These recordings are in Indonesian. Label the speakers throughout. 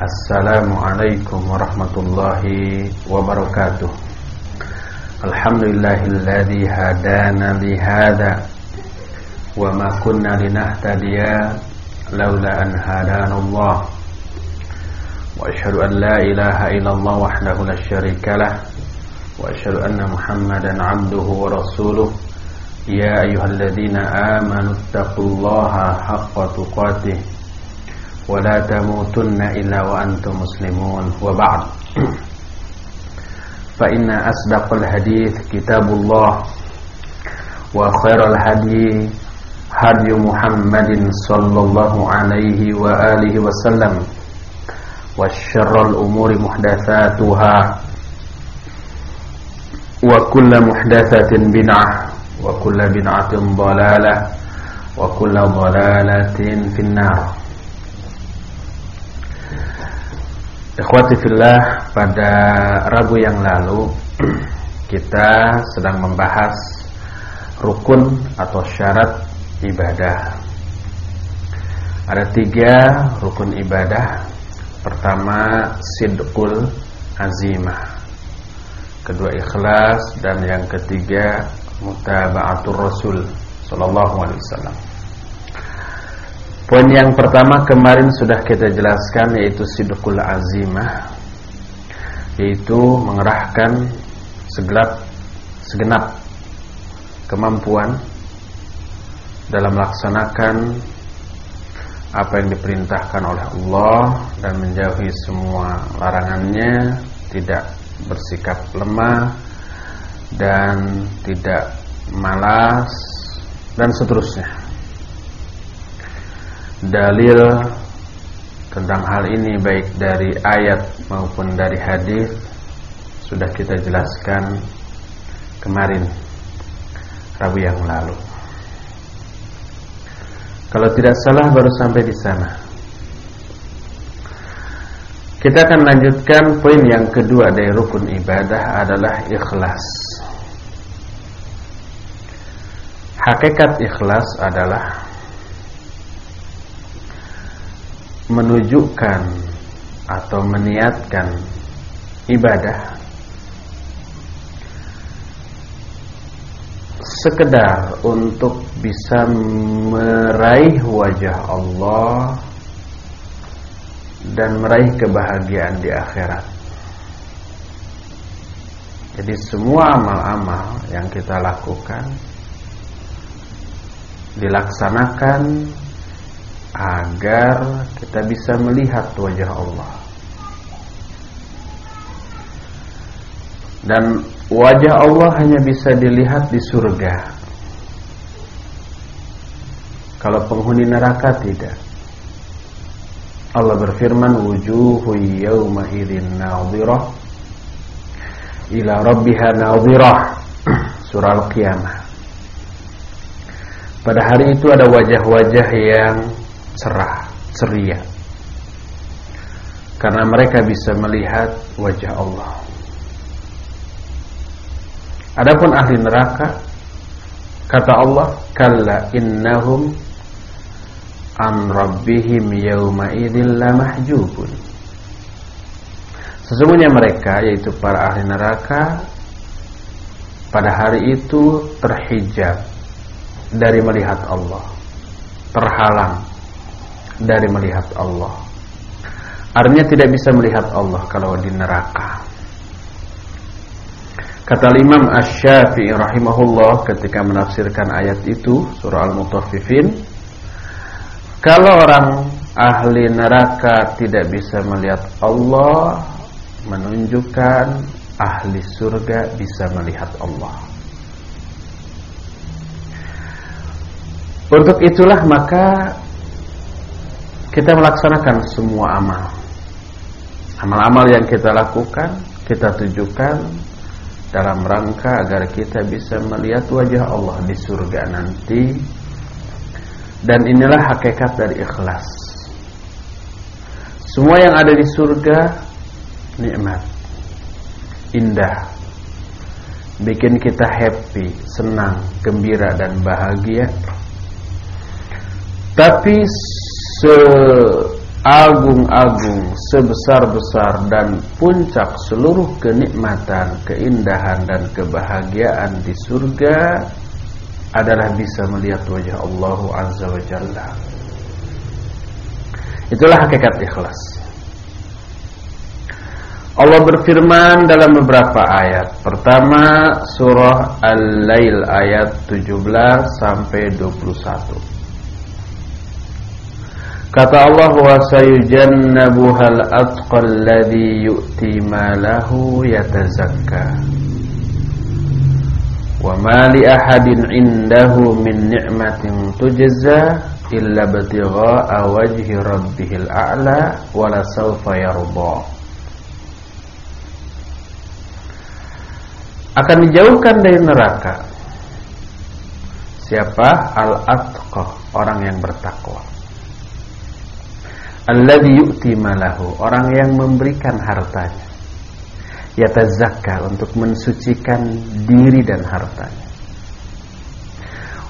Speaker 1: Assalamualaikum warahmatullahi wabarakatuh Alhamdulillahilladzi hadana lihada Wa ma kunna linahtadiya Laula an hadanallah Wa ashadu an la ilaha illallah wahdahu la syarika lah Wa ashadu anna muhammadan abduhu wa rasuluh Ya ayuhalladzina amanu Attaqullaha haqqa tuqatih ولا تموتن إلا وأنتم مسلمون. وبعد. فإن أصدق الحديث كتاب الله وخير الهدي هدي محمد صلى الله عليه وآله وسلم وشر الأمور محدثاتها وكل محدثة بدعة وكل بدعة ضلالة وكل ضلالة في النار. Ikhwati pada Rabu yang lalu kita sedang membahas rukun atau syarat ibadah. Ada tiga rukun ibadah. Pertama sidqul azimah. Kedua ikhlas dan yang ketiga mutaba'atur rasul sallallahu alaihi wasallam. Poin yang pertama kemarin sudah kita jelaskan yaitu sidqul azimah yaitu mengerahkan segelap segenap kemampuan dalam melaksanakan apa yang diperintahkan oleh Allah dan menjauhi semua larangannya, tidak bersikap lemah dan tidak malas dan seterusnya dalil tentang hal ini baik dari ayat maupun dari hadis sudah kita jelaskan kemarin Rabu yang lalu. Kalau tidak salah baru sampai di sana. Kita akan lanjutkan poin yang kedua dari rukun ibadah adalah ikhlas. Hakikat ikhlas adalah menunjukkan atau meniatkan ibadah sekedar untuk bisa meraih wajah Allah dan meraih kebahagiaan di akhirat. Jadi semua amal-amal yang kita lakukan dilaksanakan agar kita bisa melihat wajah Allah. Dan wajah Allah hanya bisa dilihat di surga. Kalau penghuni neraka tidak. Allah berfirman wujuhu yawma idzin nadhirah ila rabbiha nadhirah. Surah Al-Qiyamah. Pada hari itu ada wajah-wajah yang cerah, ceria. Karena mereka bisa melihat wajah Allah. Adapun ahli neraka kata Allah, "Kalla innahum an rabbihim yawma idzin lamahjubun." Sesungguhnya mereka yaitu para ahli neraka pada hari itu terhijab dari melihat Allah, terhalang dari melihat Allah. Artinya tidak bisa melihat Allah kalau di neraka. Kata Imam Asy-Syafi'i rahimahullah ketika menafsirkan ayat itu surah Al-Mutaffifin, kalau orang ahli neraka tidak bisa melihat Allah, menunjukkan ahli surga bisa melihat Allah. Untuk itulah maka kita melaksanakan semua amal. Amal-amal yang kita lakukan, kita tujukan dalam rangka agar kita bisa melihat wajah Allah di surga nanti. Dan inilah hakikat dari ikhlas. Semua yang ada di surga nikmat, indah, bikin kita happy, senang, gembira dan bahagia. Tapi agung-agung sebesar-besar dan puncak seluruh kenikmatan, keindahan dan kebahagiaan di surga adalah bisa melihat wajah Allah Azza wa Jalla. Itulah hakikat ikhlas. Allah berfirman dalam beberapa ayat. Pertama surah Al-Lail ayat 17 sampai 21. Kata Allah wa sayujannabuhal atqal ladzi yu'ti malahu yatazakka. Wa ma li ahadin 'indahu min ni'matin tujza illa batigha'a wajhi rabbihil a'la wa la sawfa yarda. Akan dijauhkan dari neraka Siapa? Al-atqa Orang yang bertakwa Alladhi yu'ti malahu. Orang yang memberikan hartanya. Yatazakka untuk mensucikan diri dan hartanya.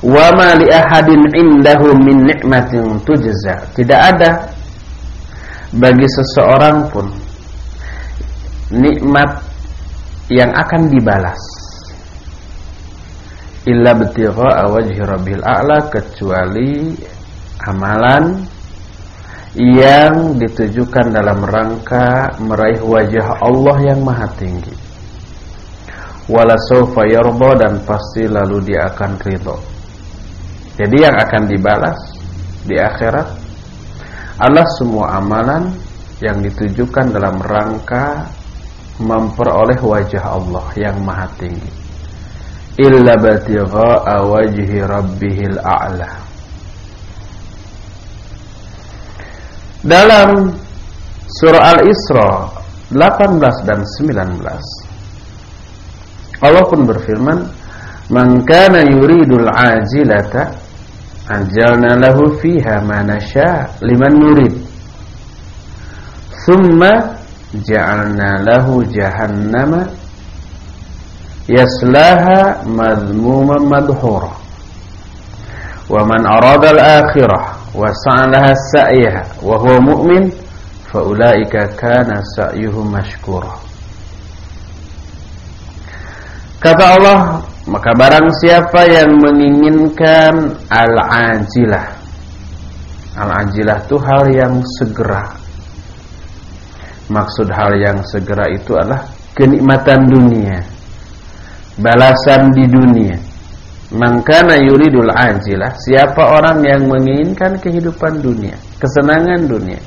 Speaker 1: Wa ma li ahadin indahu min ni'matin tujza. Tidak ada bagi seseorang pun nikmat yang akan dibalas. Illa betigha wajhi rabbil a'la kecuali amalan yang ditujukan dalam rangka meraih wajah Allah yang maha tinggi. Wala sawfa yarda dan pasti lalu dia akan ridho. Jadi yang akan dibalas di akhirat adalah semua amalan yang ditujukan dalam rangka memperoleh wajah Allah yang maha tinggi. Illa batigha wajhi rabbihil a'la. Dalam surah Al-Isra 18 dan 19 Allah pun berfirman Man kana yuridul ajilata ajalna lahu fiha ma nasha liman nurid. Thumma ja'alna lahu jahannama yaslaha madhmuman madhura. Wa man arada al-akhirah وسعى سعيها وهو مؤمن فأولئك كان سعيهم مشكورا Kata Allah Maka barang siapa yang menginginkan Al-ajilah Al-ajilah itu hal yang segera Maksud hal yang segera itu adalah Kenikmatan dunia Balasan di dunia Mangkana yuridul ajilah Siapa orang yang menginginkan kehidupan dunia Kesenangan dunia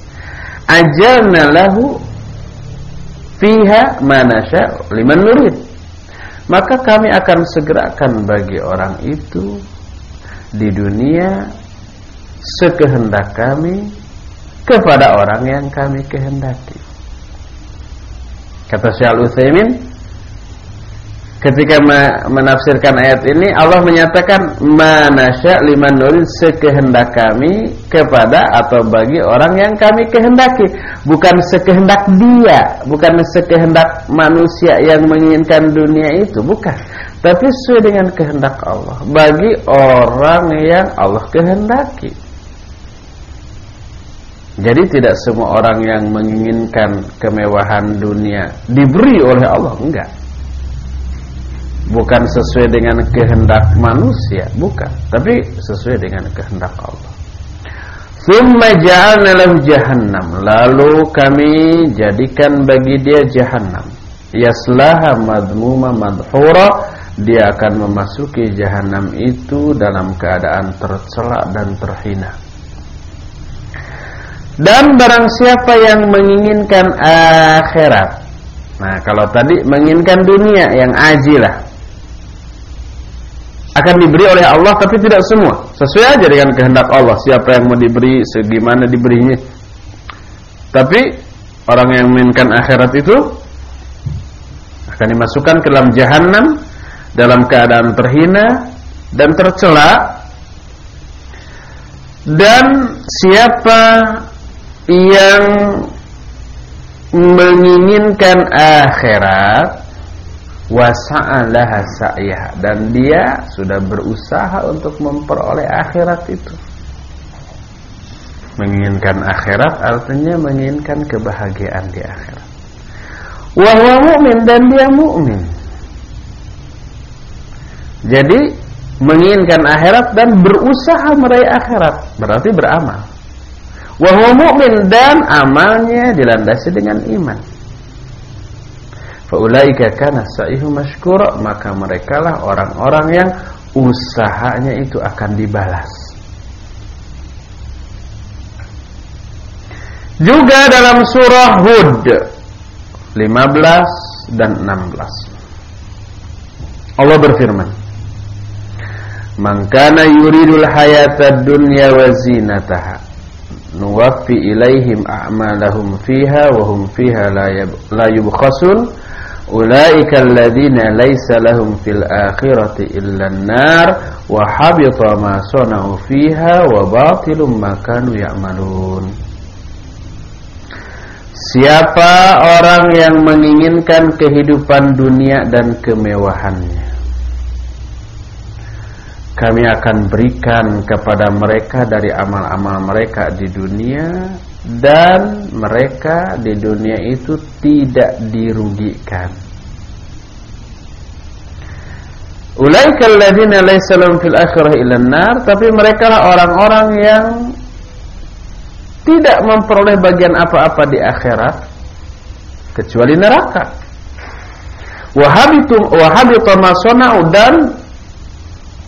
Speaker 1: Ajalna lahu Fiha manasya liman nurid. Maka kami akan segerakan bagi orang itu Di dunia Sekehendak kami Kepada orang yang kami kehendaki. Kata Syekh Al-Utsaimin ketika menafsirkan ayat ini Allah menyatakan manasya liman nurin sekehendak kami kepada atau bagi orang yang kami kehendaki. Bukan sekehendak dia bukan sekehendak manusia yang menginginkan dunia itu bukan. Tapi sesuai dengan kehendak Allah bagi orang yang Allah kehendaki. Jadi tidak semua orang yang menginginkan kemewahan dunia diberi oleh Allah enggak bukan sesuai dengan kehendak manusia, bukan, tapi sesuai dengan kehendak Allah. Thumma ja'alna lahu jahannam. Lalu kami jadikan bagi dia jahannam. Yaslaha madmuma madhura. Dia akan memasuki jahannam itu dalam keadaan tercela dan terhina. Dan barang siapa yang menginginkan akhirat. Nah, kalau tadi menginginkan dunia yang ajilah akan diberi oleh Allah tapi tidak semua. Sesuai aja dengan kehendak Allah. Siapa yang mau diberi segimana diberinya. Tapi orang yang menginginkan akhirat itu akan dimasukkan ke dalam jahanam dalam keadaan terhina dan tercela. Dan siapa yang menginginkan akhirat wasa'alaha sa'yah dan dia sudah berusaha untuk memperoleh akhirat itu Menginginkan akhirat artinya menginginkan kebahagiaan di akhirat. Wahwa mu'min dan dia mu'min. Jadi menginginkan akhirat dan berusaha meraih akhirat berarti beramal. Wahwa mu'min dan amalnya dilandasi dengan iman. Faulaika kana sa'ihu mashkura maka merekalah orang-orang yang usahanya itu akan dibalas. Juga dalam surah Hud 15 dan 16. Allah berfirman, "Man kana yuridul hayata dunya wa zinataha, nuwaffi ilaihim a'malahum fiha wa hum fiha la yubkhasun." Ulaika alladziina laisa lahum fil akhirati illa an-nar wa habita ma sana'u fiha wa batilum ma kanu ya'malun. Siapa orang yang menginginkan kehidupan dunia dan kemewahannya Kami akan berikan kepada mereka dari amal-amal mereka di dunia dan mereka di dunia itu tidak dirugikan. Laysa fil akhirati illa tapi mereka lah orang-orang yang tidak memperoleh bagian apa-apa di akhirat kecuali neraka. Wahabitum wahabita ma dan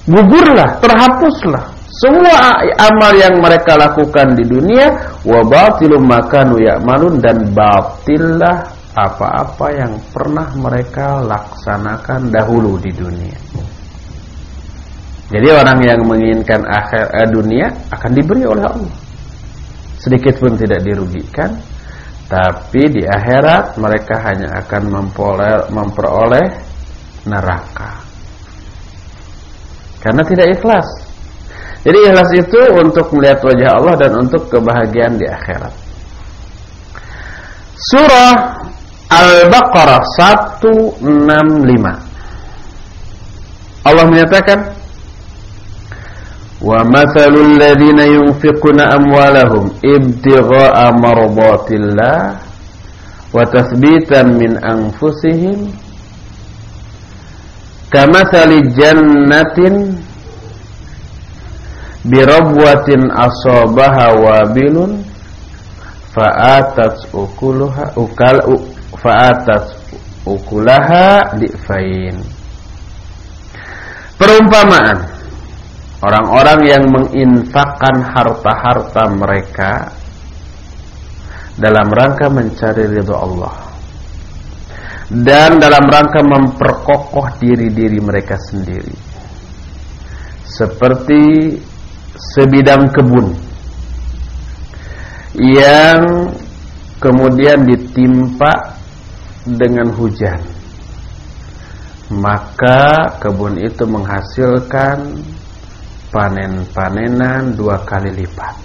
Speaker 1: gugurlah, terhapuslah semua amal yang mereka lakukan di dunia wa batilum makanu ya'malun dan batillah apa-apa yang pernah mereka laksanakan dahulu di dunia. Jadi orang yang menginginkan akhir eh, dunia akan diberi oleh Allah. Sedikit pun tidak dirugikan, tapi di akhirat mereka hanya akan memperoleh neraka. Karena tidak ikhlas jadi ikhlas itu untuk melihat wajah Allah dan untuk kebahagiaan di akhirat. Surah Al-Baqarah 165. Allah menyatakan Wa ladzina yunfiquna amwalahum ibtigha'a mardatillah wa tathbitan min anfusihim kamathali jannatin birabwatin asabaha wabilun fa'atat ukuluha ukal fa'atat ukulaha difain perumpamaan orang-orang yang menginfakkan harta-harta mereka dalam rangka mencari ridho Allah dan dalam rangka memperkokoh diri-diri mereka sendiri. Seperti sebidang kebun yang kemudian ditimpa dengan hujan. Maka kebun itu menghasilkan panen-panenan dua kali lipat.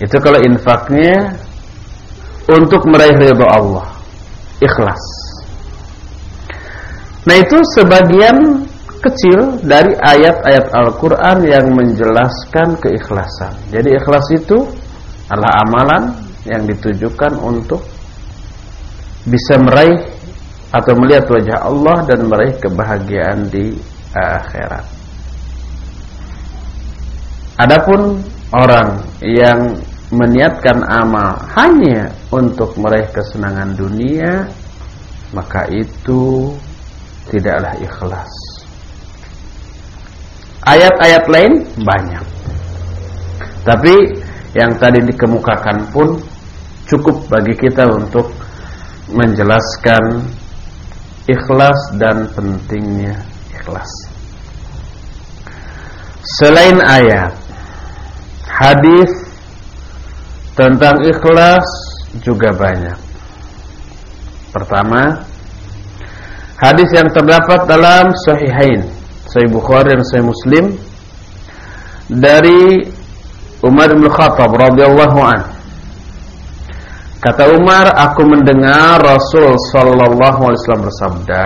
Speaker 1: Itu kalau infaknya untuk meraih ridho Allah ikhlas. Nah itu sebagian kecil dari ayat-ayat Al-Quran yang menjelaskan keikhlasan. Jadi ikhlas itu adalah amalan yang ditujukan untuk bisa meraih atau melihat wajah Allah dan meraih kebahagiaan di akhirat. Adapun orang yang meniatkan amal hanya untuk meraih kesenangan dunia, maka itu tidaklah ikhlas. Ayat-ayat lain banyak. Tapi yang tadi dikemukakan pun cukup bagi kita untuk menjelaskan ikhlas dan pentingnya ikhlas. Selain ayat, hadis tentang ikhlas juga banyak. Pertama, hadis yang terdapat dalam Sahihain Sahih Bukhari dan Sahih Muslim dari Umar bin Khattab radhiyallahu an. Kata Umar, aku mendengar Rasul sallallahu alaihi wasallam bersabda,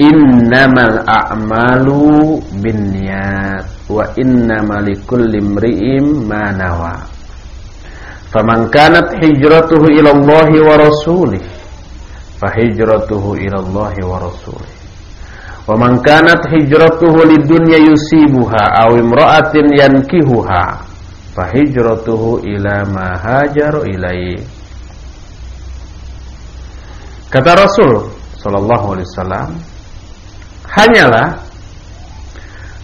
Speaker 1: "Innamal a'malu binniyat." wa innamal likulli imri'in ma nawa. Faman kanat hijratuhu ila Allah wa rasulih fahijratuhu ila Allah wa rasulih. Wa man kanat hijratuhu lidunya yusibuha aw imra'atin yankihuha fahijratuhu ila ma hajaru ilaihi. Kata Rasul sallallahu alaihi wasallam, hanyalah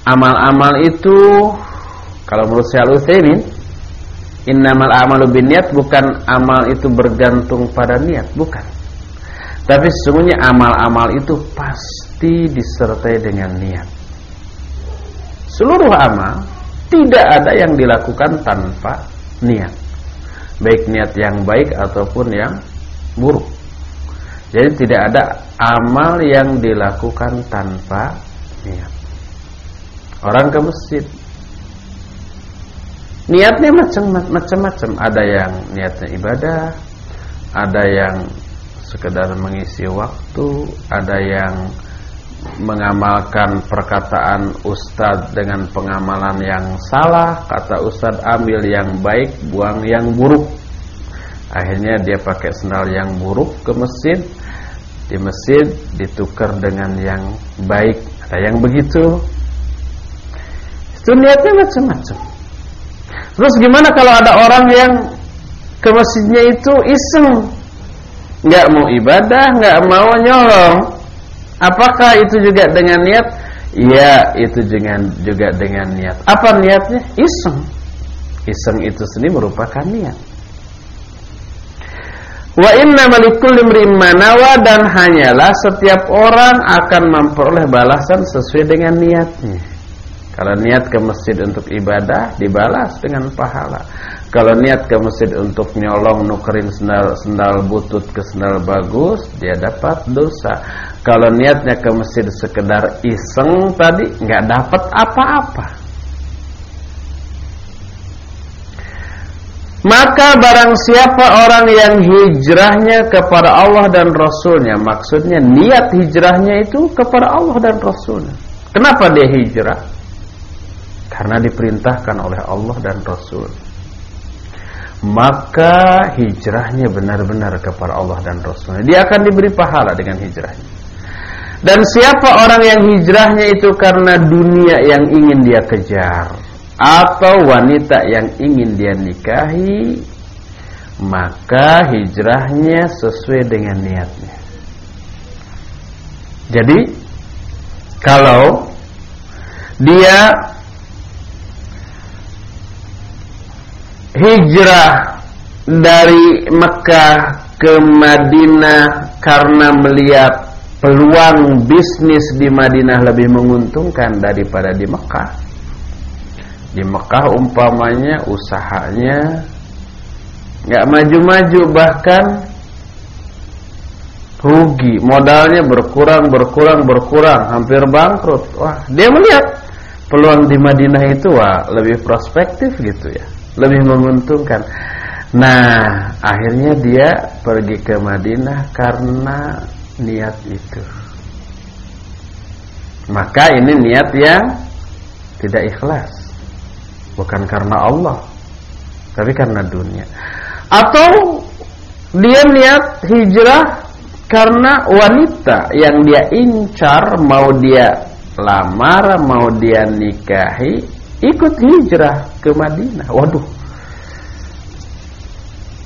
Speaker 1: amal-amal itu kalau menurut Syekh Al-Utsaimin innamal a'malu binniyat bukan amal itu bergantung pada niat, bukan. Tapi sesungguhnya amal-amal itu pasti disertai dengan niat. Seluruh amal tidak ada yang dilakukan tanpa niat. Baik niat yang baik ataupun yang buruk. Jadi tidak ada amal yang dilakukan tanpa niat. Orang ke masjid Niatnya macam-macam Ada yang niatnya ibadah Ada yang sekedar mengisi waktu Ada yang mengamalkan perkataan ustadz dengan pengamalan yang salah Kata ustadz ambil yang baik, buang yang buruk. Akhirnya dia pakai sendal yang buruk ke masjid. Di masjid ditukar dengan yang baik. Ada yang begitu? Itu niatnya macam-macam. Terus gimana kalau ada orang yang ke masjidnya itu iseng, nggak mau ibadah, nggak mau nyolong, apakah itu juga dengan niat? Ya, itu dengan juga dengan niat. Apa niatnya? Iseng. Iseng itu sendiri merupakan niat. Wa inna malikul manawa dan hanyalah setiap orang akan memperoleh balasan sesuai dengan niatnya. Kalau niat ke masjid untuk ibadah dibalas dengan pahala. Kalau niat ke masjid untuk nyolong nukerin sendal sendal butut ke sendal bagus, dia dapat dosa. Kalau niatnya ke masjid sekedar iseng tadi nggak dapat apa-apa. Maka barang siapa orang yang hijrahnya kepada Allah dan Rasulnya Maksudnya niat hijrahnya itu kepada Allah dan Rasulnya Kenapa dia hijrah? karena diperintahkan oleh Allah dan Rasul maka hijrahnya benar-benar kepada Allah dan Rasul dia akan diberi pahala dengan hijrahnya dan siapa orang yang hijrahnya itu karena dunia yang ingin dia kejar? Atau wanita yang ingin dia nikahi? Maka hijrahnya sesuai dengan niatnya. Jadi kalau dia hijrah dari Mekah ke Madinah karena melihat peluang bisnis di Madinah lebih menguntungkan daripada di Mekah. Di Mekah umpamanya usahanya nggak maju-maju bahkan rugi, modalnya berkurang berkurang berkurang, hampir bangkrut. Wah, dia melihat peluang di Madinah itu wah lebih prospektif gitu ya lebih menguntungkan. Nah, akhirnya dia pergi ke Madinah karena niat itu. Maka ini niat yang tidak ikhlas. Bukan karena Allah, tapi karena dunia. Atau dia niat hijrah karena wanita yang dia incar mau dia lamar, mau dia nikahi ikut hijrah ke Madinah. Waduh.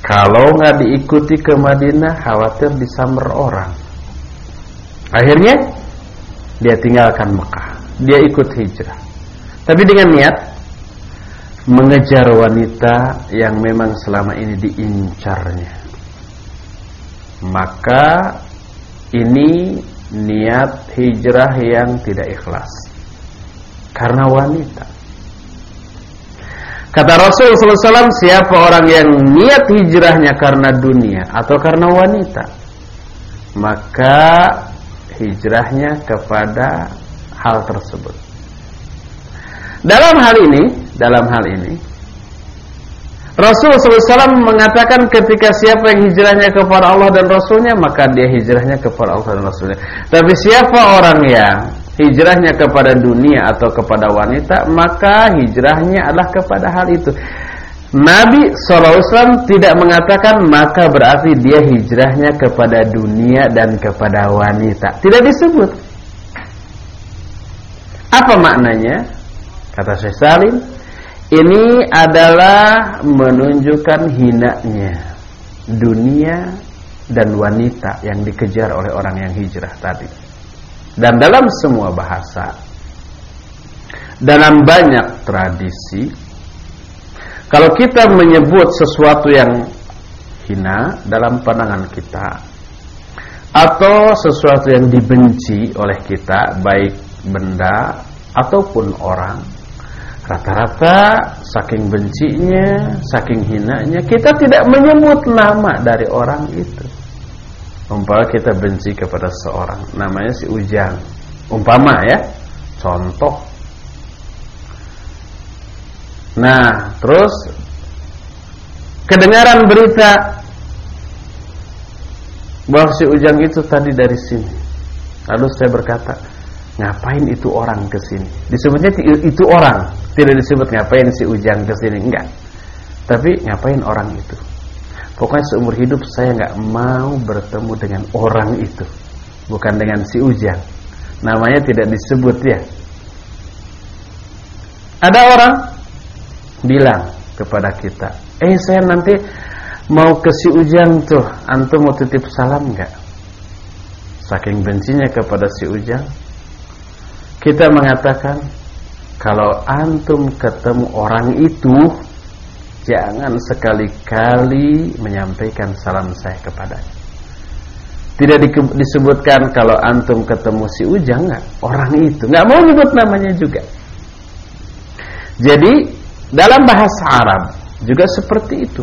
Speaker 1: Kalau nggak diikuti ke Madinah, khawatir disamber orang. Akhirnya dia tinggalkan Mekah. Dia ikut hijrah. Tapi dengan niat mengejar wanita yang memang selama ini diincarnya. Maka ini niat hijrah yang tidak ikhlas. Karena wanita Kata Rasul SAW, siapa orang yang niat hijrahnya karena dunia atau karena wanita, maka hijrahnya kepada hal tersebut. Dalam hal ini, dalam hal ini, Rasul SAW mengatakan ketika siapa yang hijrahnya kepada Allah dan Rasulnya, maka dia hijrahnya kepada Allah dan Rasulnya. Tapi siapa orang yang hijrahnya kepada dunia atau kepada wanita, maka hijrahnya adalah kepada hal itu. Nabi SAW tidak mengatakan maka berarti dia hijrahnya kepada dunia dan kepada wanita. Tidak disebut. Apa maknanya? Kata Syekh Salim, ini adalah menunjukkan hinanya dunia dan wanita yang dikejar oleh orang yang hijrah tadi. Dan dalam semua bahasa, dalam banyak tradisi, kalau kita menyebut sesuatu yang hina dalam pandangan kita atau sesuatu yang dibenci oleh kita baik benda ataupun orang rata-rata saking bencinya saking hinanya kita tidak menyebut nama dari orang itu. Umpama kita benci kepada seorang namanya si Ujang. Umpama ya contoh Nah, terus kedengaran berita bahwa si Ujang itu tadi dari sini. Lalu saya berkata, ngapain itu orang ke sini? Disebutnya itu orang, tidak disebut ngapain si Ujang ke sini, enggak. Tapi ngapain orang itu? Pokoknya seumur hidup saya nggak mau bertemu dengan orang itu, bukan dengan si Ujang. Namanya tidak disebut ya. Ada orang bilang kepada kita, "Eh, saya nanti mau ke si Ujang tuh, antum mau titip salam enggak?" Saking bencinya kepada si Ujang, kita mengatakan, "Kalau antum ketemu orang itu, jangan sekali-kali menyampaikan salam saya kepadanya." Tidak disebutkan kalau antum ketemu si Ujang enggak, orang itu enggak mau nyebut namanya juga. Jadi dalam bahasa Arab juga seperti itu.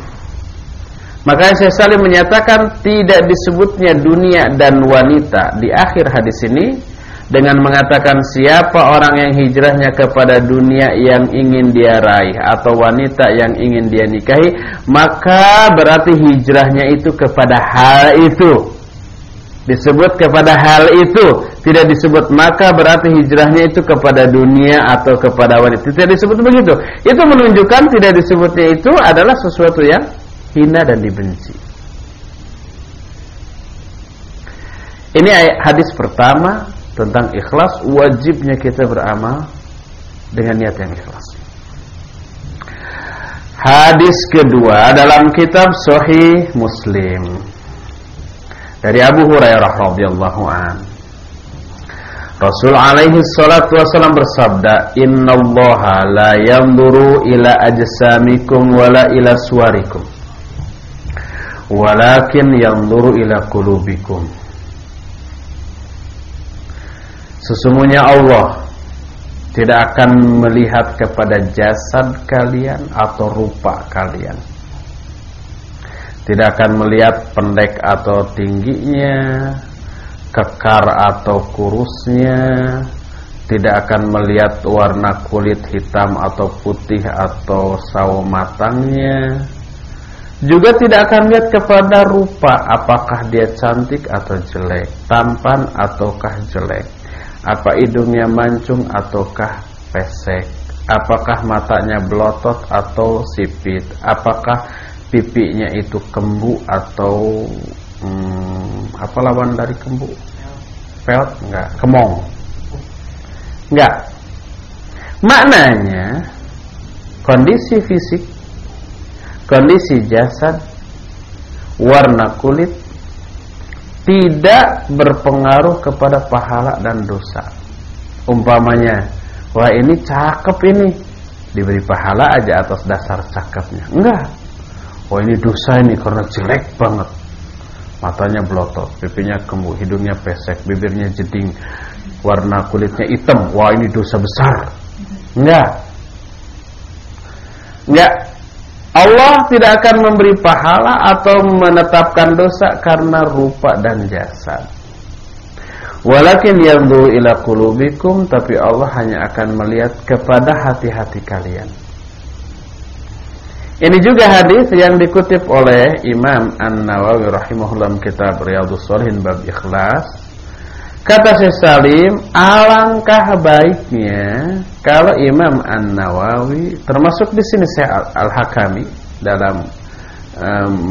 Speaker 1: Makanya saya saling menyatakan tidak disebutnya dunia dan wanita di akhir hadis ini dengan mengatakan siapa orang yang hijrahnya kepada dunia yang ingin dia raih atau wanita yang ingin dia nikahi maka berarti hijrahnya itu kepada hal itu disebut kepada hal itu. Tidak disebut maka berarti hijrahnya itu kepada dunia atau kepada wanita. Tidak disebut begitu. Itu menunjukkan tidak disebutnya itu adalah sesuatu yang hina dan dibenci. Ini hadis pertama tentang ikhlas. Wajibnya kita beramal dengan niat yang ikhlas. Hadis kedua dalam kitab Sahih Muslim dari Abu Hurairah radhiyallahu an. Rasul alaihi salatu wasallam bersabda innallaha la yanzuru ila ajsamikum wala ila suwarikum. Walakin yanzuru ila qulubikum. Sesungguhnya Allah tidak akan melihat kepada jasad kalian atau rupa kalian tidak akan melihat pendek atau tingginya, kekar atau kurusnya, tidak akan melihat warna kulit hitam atau putih atau sawo matangnya. Juga tidak akan lihat kepada rupa apakah dia cantik atau jelek, tampan ataukah jelek, apa hidungnya mancung ataukah pesek, apakah matanya belotot atau sipit, apakah pipinya itu kembu atau hmm, apa lawan dari kembu? Pelt enggak, kemong. Enggak. Maknanya kondisi fisik, kondisi jasad, warna kulit tidak berpengaruh kepada pahala dan dosa. Umpamanya, wah ini cakep ini, diberi pahala aja atas dasar cakepnya. Enggak Oh ini dosa ini karena jelek banget. Matanya belotot, pipinya kembu, hidungnya pesek, bibirnya jeding Warna kulitnya hitam. Wah ini dosa besar. Enggak. Enggak. Allah tidak akan memberi pahala atau menetapkan dosa karena rupa dan jasad. Walakin yanzuru ila qulubikum tapi Allah hanya akan melihat kepada hati-hati kalian. Ini juga hadis yang dikutip oleh Imam An-Nawawi rahimahullah kitab Riyadhus Shalihin bab ikhlas. Kata Syekh Salim, alangkah baiknya kalau Imam An-Nawawi termasuk di sini saya Al-Hakami dalam um,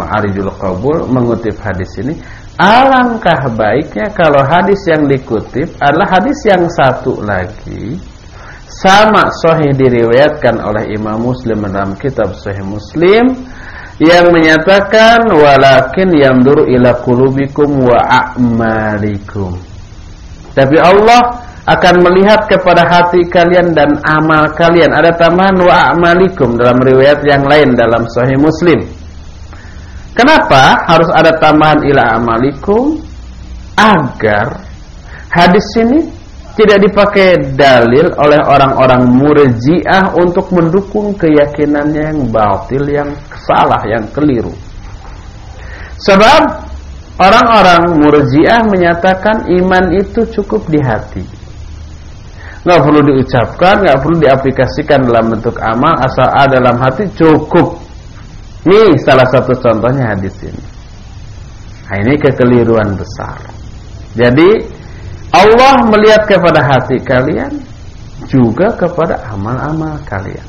Speaker 1: Qabul mengutip hadis ini, alangkah baiknya kalau hadis yang dikutip adalah hadis yang satu lagi sama sahih diriwayatkan oleh Imam Muslim dalam kitab Sahih Muslim yang menyatakan walakin yamdur ila qulubikum wa a'malikum tapi Allah akan melihat kepada hati kalian dan amal kalian. Ada tambahan wa amalikum dalam riwayat yang lain dalam Sahih Muslim. Kenapa harus ada tambahan ila amalikum? Agar hadis ini tidak dipakai dalil oleh orang-orang murjiah untuk mendukung keyakinannya yang batil, yang salah, yang keliru. Sebab Orang-orang murjiah menyatakan iman itu cukup di hati. Nggak perlu diucapkan, nggak perlu diaplikasikan dalam bentuk amal, asal ada dalam hati cukup. Ini salah satu contohnya hadis ini. Nah, ini kekeliruan besar. Jadi Allah melihat kepada hati kalian juga kepada amal-amal kalian.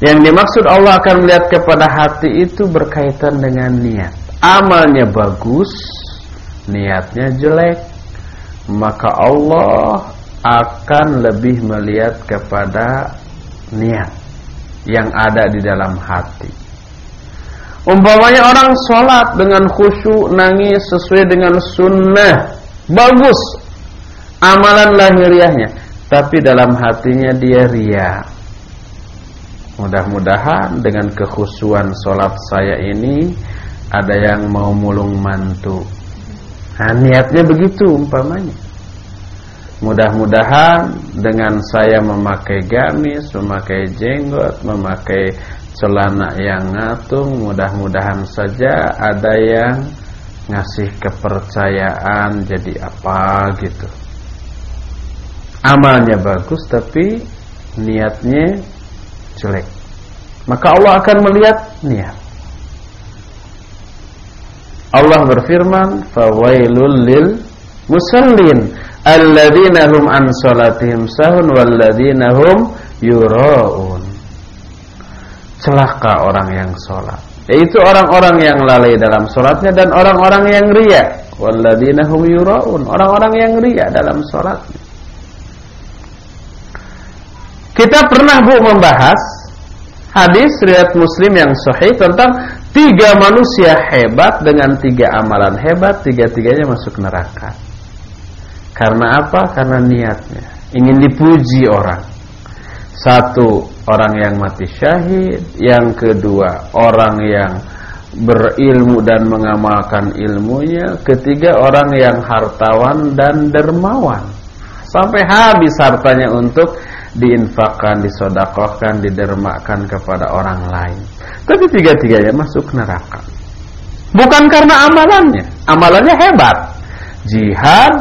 Speaker 1: Yang dimaksud Allah akan melihat kepada hati itu berkaitan dengan niat. Amalnya bagus, niatnya jelek, maka Allah akan lebih melihat kepada niat yang ada di dalam hati. Umpamanya orang sholat dengan khusyuk, nangis sesuai dengan sunnah, bagus. Amalan lahiriahnya, tapi dalam hatinya dia riak Mudah-mudahan dengan kekhusuan sholat saya ini Ada yang mau mulung mantu. Nah, Niatnya begitu umpamanya. Mudah-mudahan dengan saya memakai gamis Memakai jenggot Memakai celana yang ngatung Mudah-mudahan saja ada yang Ngasih kepercayaan Jadi apa gitu Amalnya bagus tapi Niatnya jelek. Maka Allah akan melihat niat. Allah berfirman, "Fawailul lil musallin alladzina hum an salatihim sahun walladzina yuraun." Celaka orang yang salat, yaitu orang-orang yang lalai dalam salatnya dan orang-orang yang riya. Walladzina hum yuraun, orang-orang yang riya dalam salatnya. Kita pernah Bu membahas hadis riwayat Muslim yang sahih tentang tiga manusia hebat dengan tiga amalan hebat, tiga-tiganya masuk neraka. Karena apa? Karena niatnya ingin dipuji orang. Satu, orang yang mati syahid, yang kedua, orang yang berilmu dan mengamalkan ilmunya, ketiga orang yang hartawan dan dermawan. Sampai habis hartanya untuk diinfakkan, disodakohkan, didermakan kepada orang lain. Tapi tiga-tiganya masuk neraka. Bukan karena amalannya, amalannya hebat. Jihad,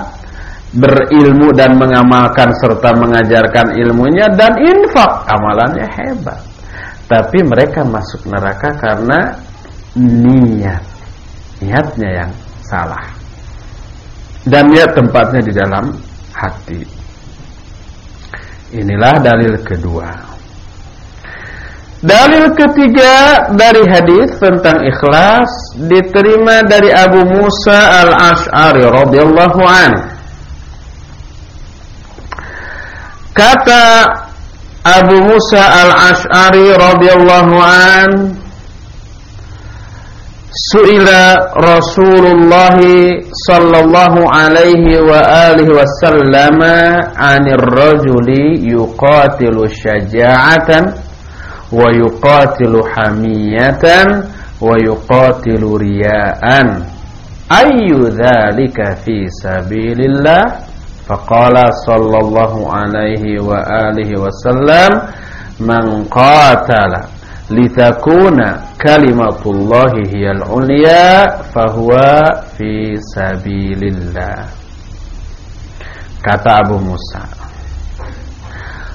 Speaker 1: berilmu dan mengamalkan serta mengajarkan ilmunya dan infak, amalannya hebat. Tapi mereka masuk neraka karena niat. Niatnya yang salah. Dan niat tempatnya di dalam hati. Inilah dalil kedua. Dalil ketiga dari hadis tentang ikhlas diterima dari Abu Musa Al-Asy'ari radhiyallahu an. Kata Abu Musa Al-Asy'ari radhiyallahu an Su'ila Rasulullah sallallahu alaihi wa alihi wasallam 'anil rajuli yuqatilu syaja'atan wa yuqatilu hamiyatan wa yuqatilu riya'an. Ayyu dhalika fi sabilillah faqala sallallahu alaihi wa alihi wasallam man qatala litakuna kalimatullahi hiyal ulya fahuwa fi sabilillah kata Abu Musa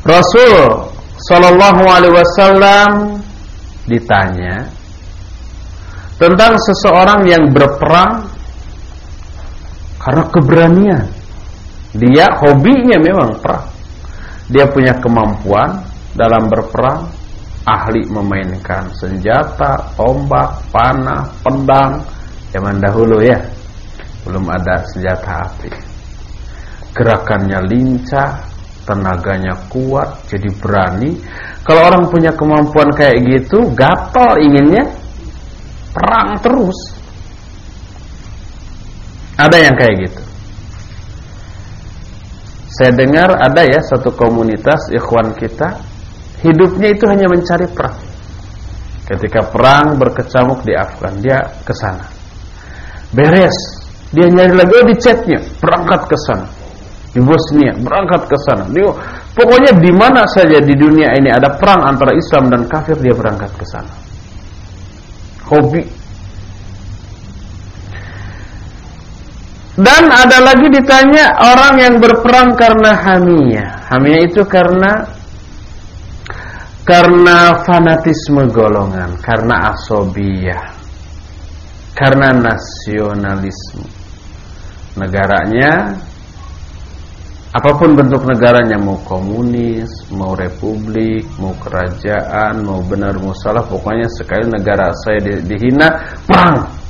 Speaker 1: Rasul sallallahu alaihi wasallam ditanya tentang seseorang yang berperang Karena keberanian. Dia hobinya memang perang. Dia punya kemampuan dalam berperang, ahli memainkan senjata, tombak, panah, pedang. Zaman dahulu ya, belum ada senjata api. Gerakannya lincah, tenaganya kuat, jadi berani. Kalau orang punya kemampuan kayak gitu, gatal inginnya perang terus. Ada yang kayak gitu. Saya dengar ada ya satu komunitas ikhwan kita hidupnya itu hanya mencari perang. Ketika perang berkecamuk di Afgan, dia ke sana. Beres, dia nyari lagi oh di chatnya, berangkat ke sana. Di Bosnia, berangkat ke sana. Dia, pokoknya di mana saja di dunia ini ada perang antara Islam dan kafir, dia berangkat ke sana. Hobi Dan ada lagi ditanya orang yang berperang karena hamiyah. Hamiyah itu karena karena fanatisme golongan, karena asobiyah, karena nasionalisme. Negaranya apa pun bentuk negaranya mau komunis, mau republik, mau kerajaan, mau benar mau salah, pokoknya sekali negara saya dihina, perang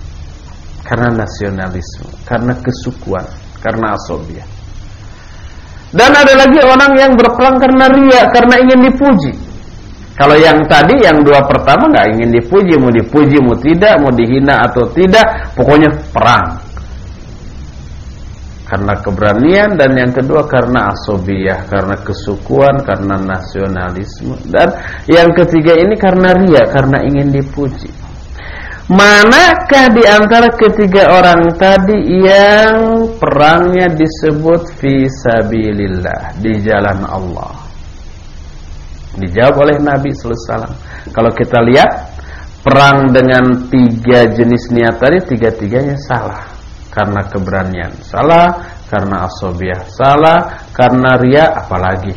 Speaker 1: karena nasionalisme, karena kesukuan, karena asobia. Dan ada lagi orang yang berperang karena ria, karena ingin dipuji. Kalau yang tadi, yang dua pertama nggak ingin dipuji, mau dipuji, mau tidak, mau dihina atau tidak, pokoknya perang. Karena keberanian dan yang kedua karena asobiah, karena kesukuan, karena nasionalisme dan yang ketiga ini karena ria, karena ingin dipuji. Manakah di antara ketiga orang tadi yang perangnya disebut fisabilillah di jalan Allah? Dijawab oleh Nabi sallallahu alaihi. Kalau kita lihat perang dengan tiga jenis niat tadi tiga-tiganya salah karena keberanian, salah karena asobiah, salah karena ria apalagi.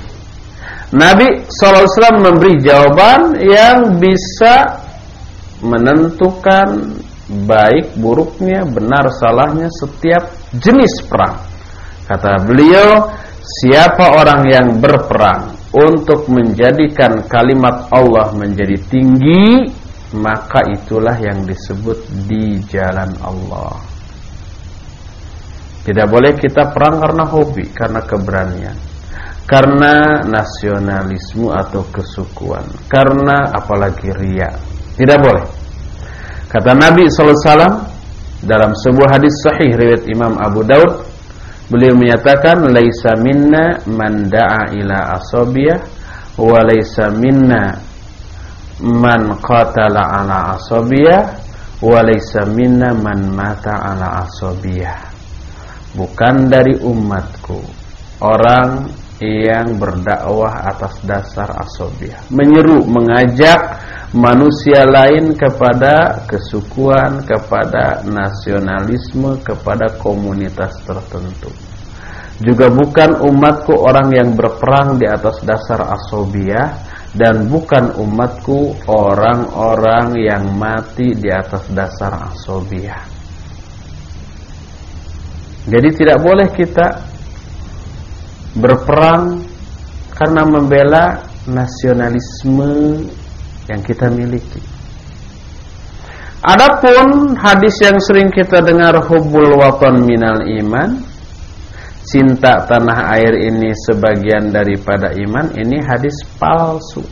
Speaker 1: Nabi sallallahu alaihi memberi jawaban yang bisa menentukan baik buruknya, benar salahnya setiap jenis perang. Kata beliau, siapa orang yang berperang untuk menjadikan kalimat Allah menjadi tinggi, maka itulah yang disebut di jalan Allah. Tidak boleh kita perang karena hobi, karena keberanian karena nasionalisme atau kesukuan, karena apalagi ria. Tidak boleh. Kata Nabi wasallam dalam sebuah hadis sahih riwayat Imam Abu Daud, beliau menyatakan laisa minna man da'a ila asabiyah wa laisa minna man qatala ala asabiyah wa laisa minna man mata ala asabiyah. Bukan dari umatku orang yang berdakwah atas dasar asobiyah, menyeru, mengajak manusia lain kepada kesukuan, kepada nasionalisme, kepada komunitas tertentu. Juga bukan umatku orang yang berperang di atas dasar asobiah dan bukan umatku orang-orang yang mati di atas dasar asobiah. Jadi tidak boleh kita berperang karena membela nasionalisme yang kita miliki. Adapun hadis yang sering kita dengar hubul watan minal iman, cinta tanah air ini sebagian daripada iman, ini hadis palsu.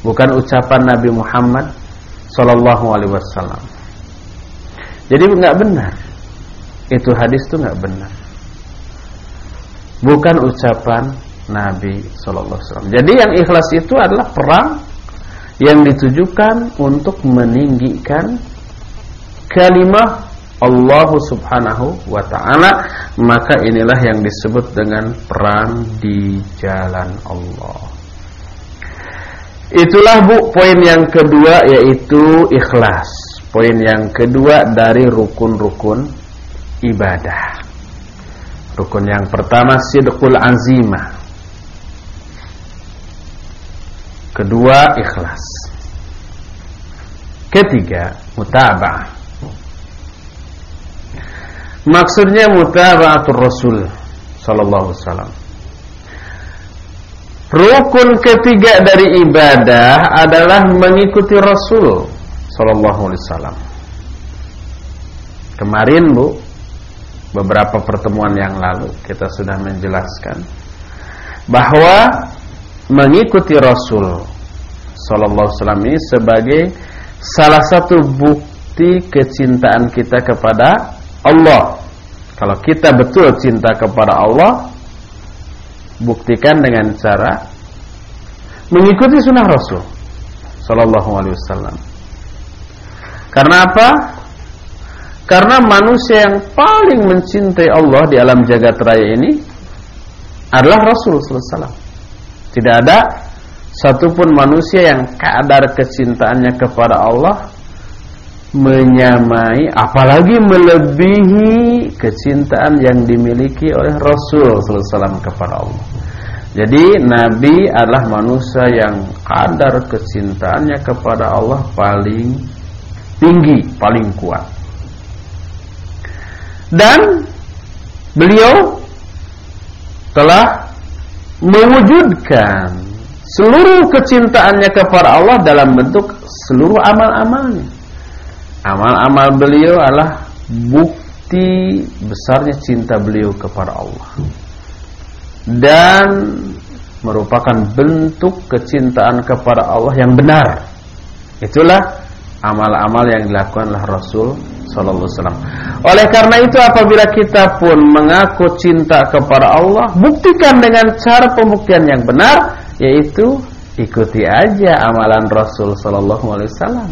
Speaker 1: Bukan ucapan Nabi Muhammad sallallahu alaihi wasallam. Jadi enggak benar. Itu hadis itu enggak benar. Bukan ucapan Nabi sallallahu alaihi wasallam. Jadi yang ikhlas itu adalah perang yang ditujukan untuk meninggikan kalimat Allah Subhanahu wa taala maka inilah yang disebut dengan perang di jalan Allah. Itulah Bu poin yang kedua yaitu ikhlas. Poin yang kedua dari rukun-rukun ibadah. Rukun yang pertama sidqul azimah Kedua ikhlas. Ketiga mutaba'ah. Maksudnya mutaba'atul Rasul sallallahu alaihi wasallam. Rukun ketiga dari ibadah adalah mengikuti Rasul sallallahu alaihi wasallam. Kemarin Bu, beberapa pertemuan yang lalu kita sudah menjelaskan bahwa mengikuti Rasul sallallahu ini sebagai salah satu bukti kecintaan kita kepada Allah. Kalau kita betul cinta kepada Allah, buktikan dengan cara mengikuti sunnah Rasul Sallallahu Alaihi Wasallam. Karena apa? Karena manusia yang paling mencintai Allah di alam jagat raya ini adalah Rasul Wasallam. Tidak ada satupun manusia yang kadar kecintaannya kepada Allah menyamai apalagi melebihi kecintaan yang dimiliki oleh Rasul SAW kepada Allah. Jadi Nabi adalah manusia yang kadar kecintaannya kepada Allah paling tinggi, paling kuat. Dan beliau telah mewujudkan seluruh kecintaannya kepada Allah dalam bentuk seluruh amal-amalnya. Amal-amal beliau adalah bukti besarnya cinta beliau kepada Allah dan merupakan bentuk kecintaan kepada Allah yang benar. Itulah amal-amal yang dilakukan oleh Rasul sallallahu alaihi wasallam. Oleh karena itu apabila kita pun mengaku cinta kepada Allah, buktikan dengan cara pembuktian yang benar yaitu ikuti aja amalan Rasul sallallahu alaihi wasallam.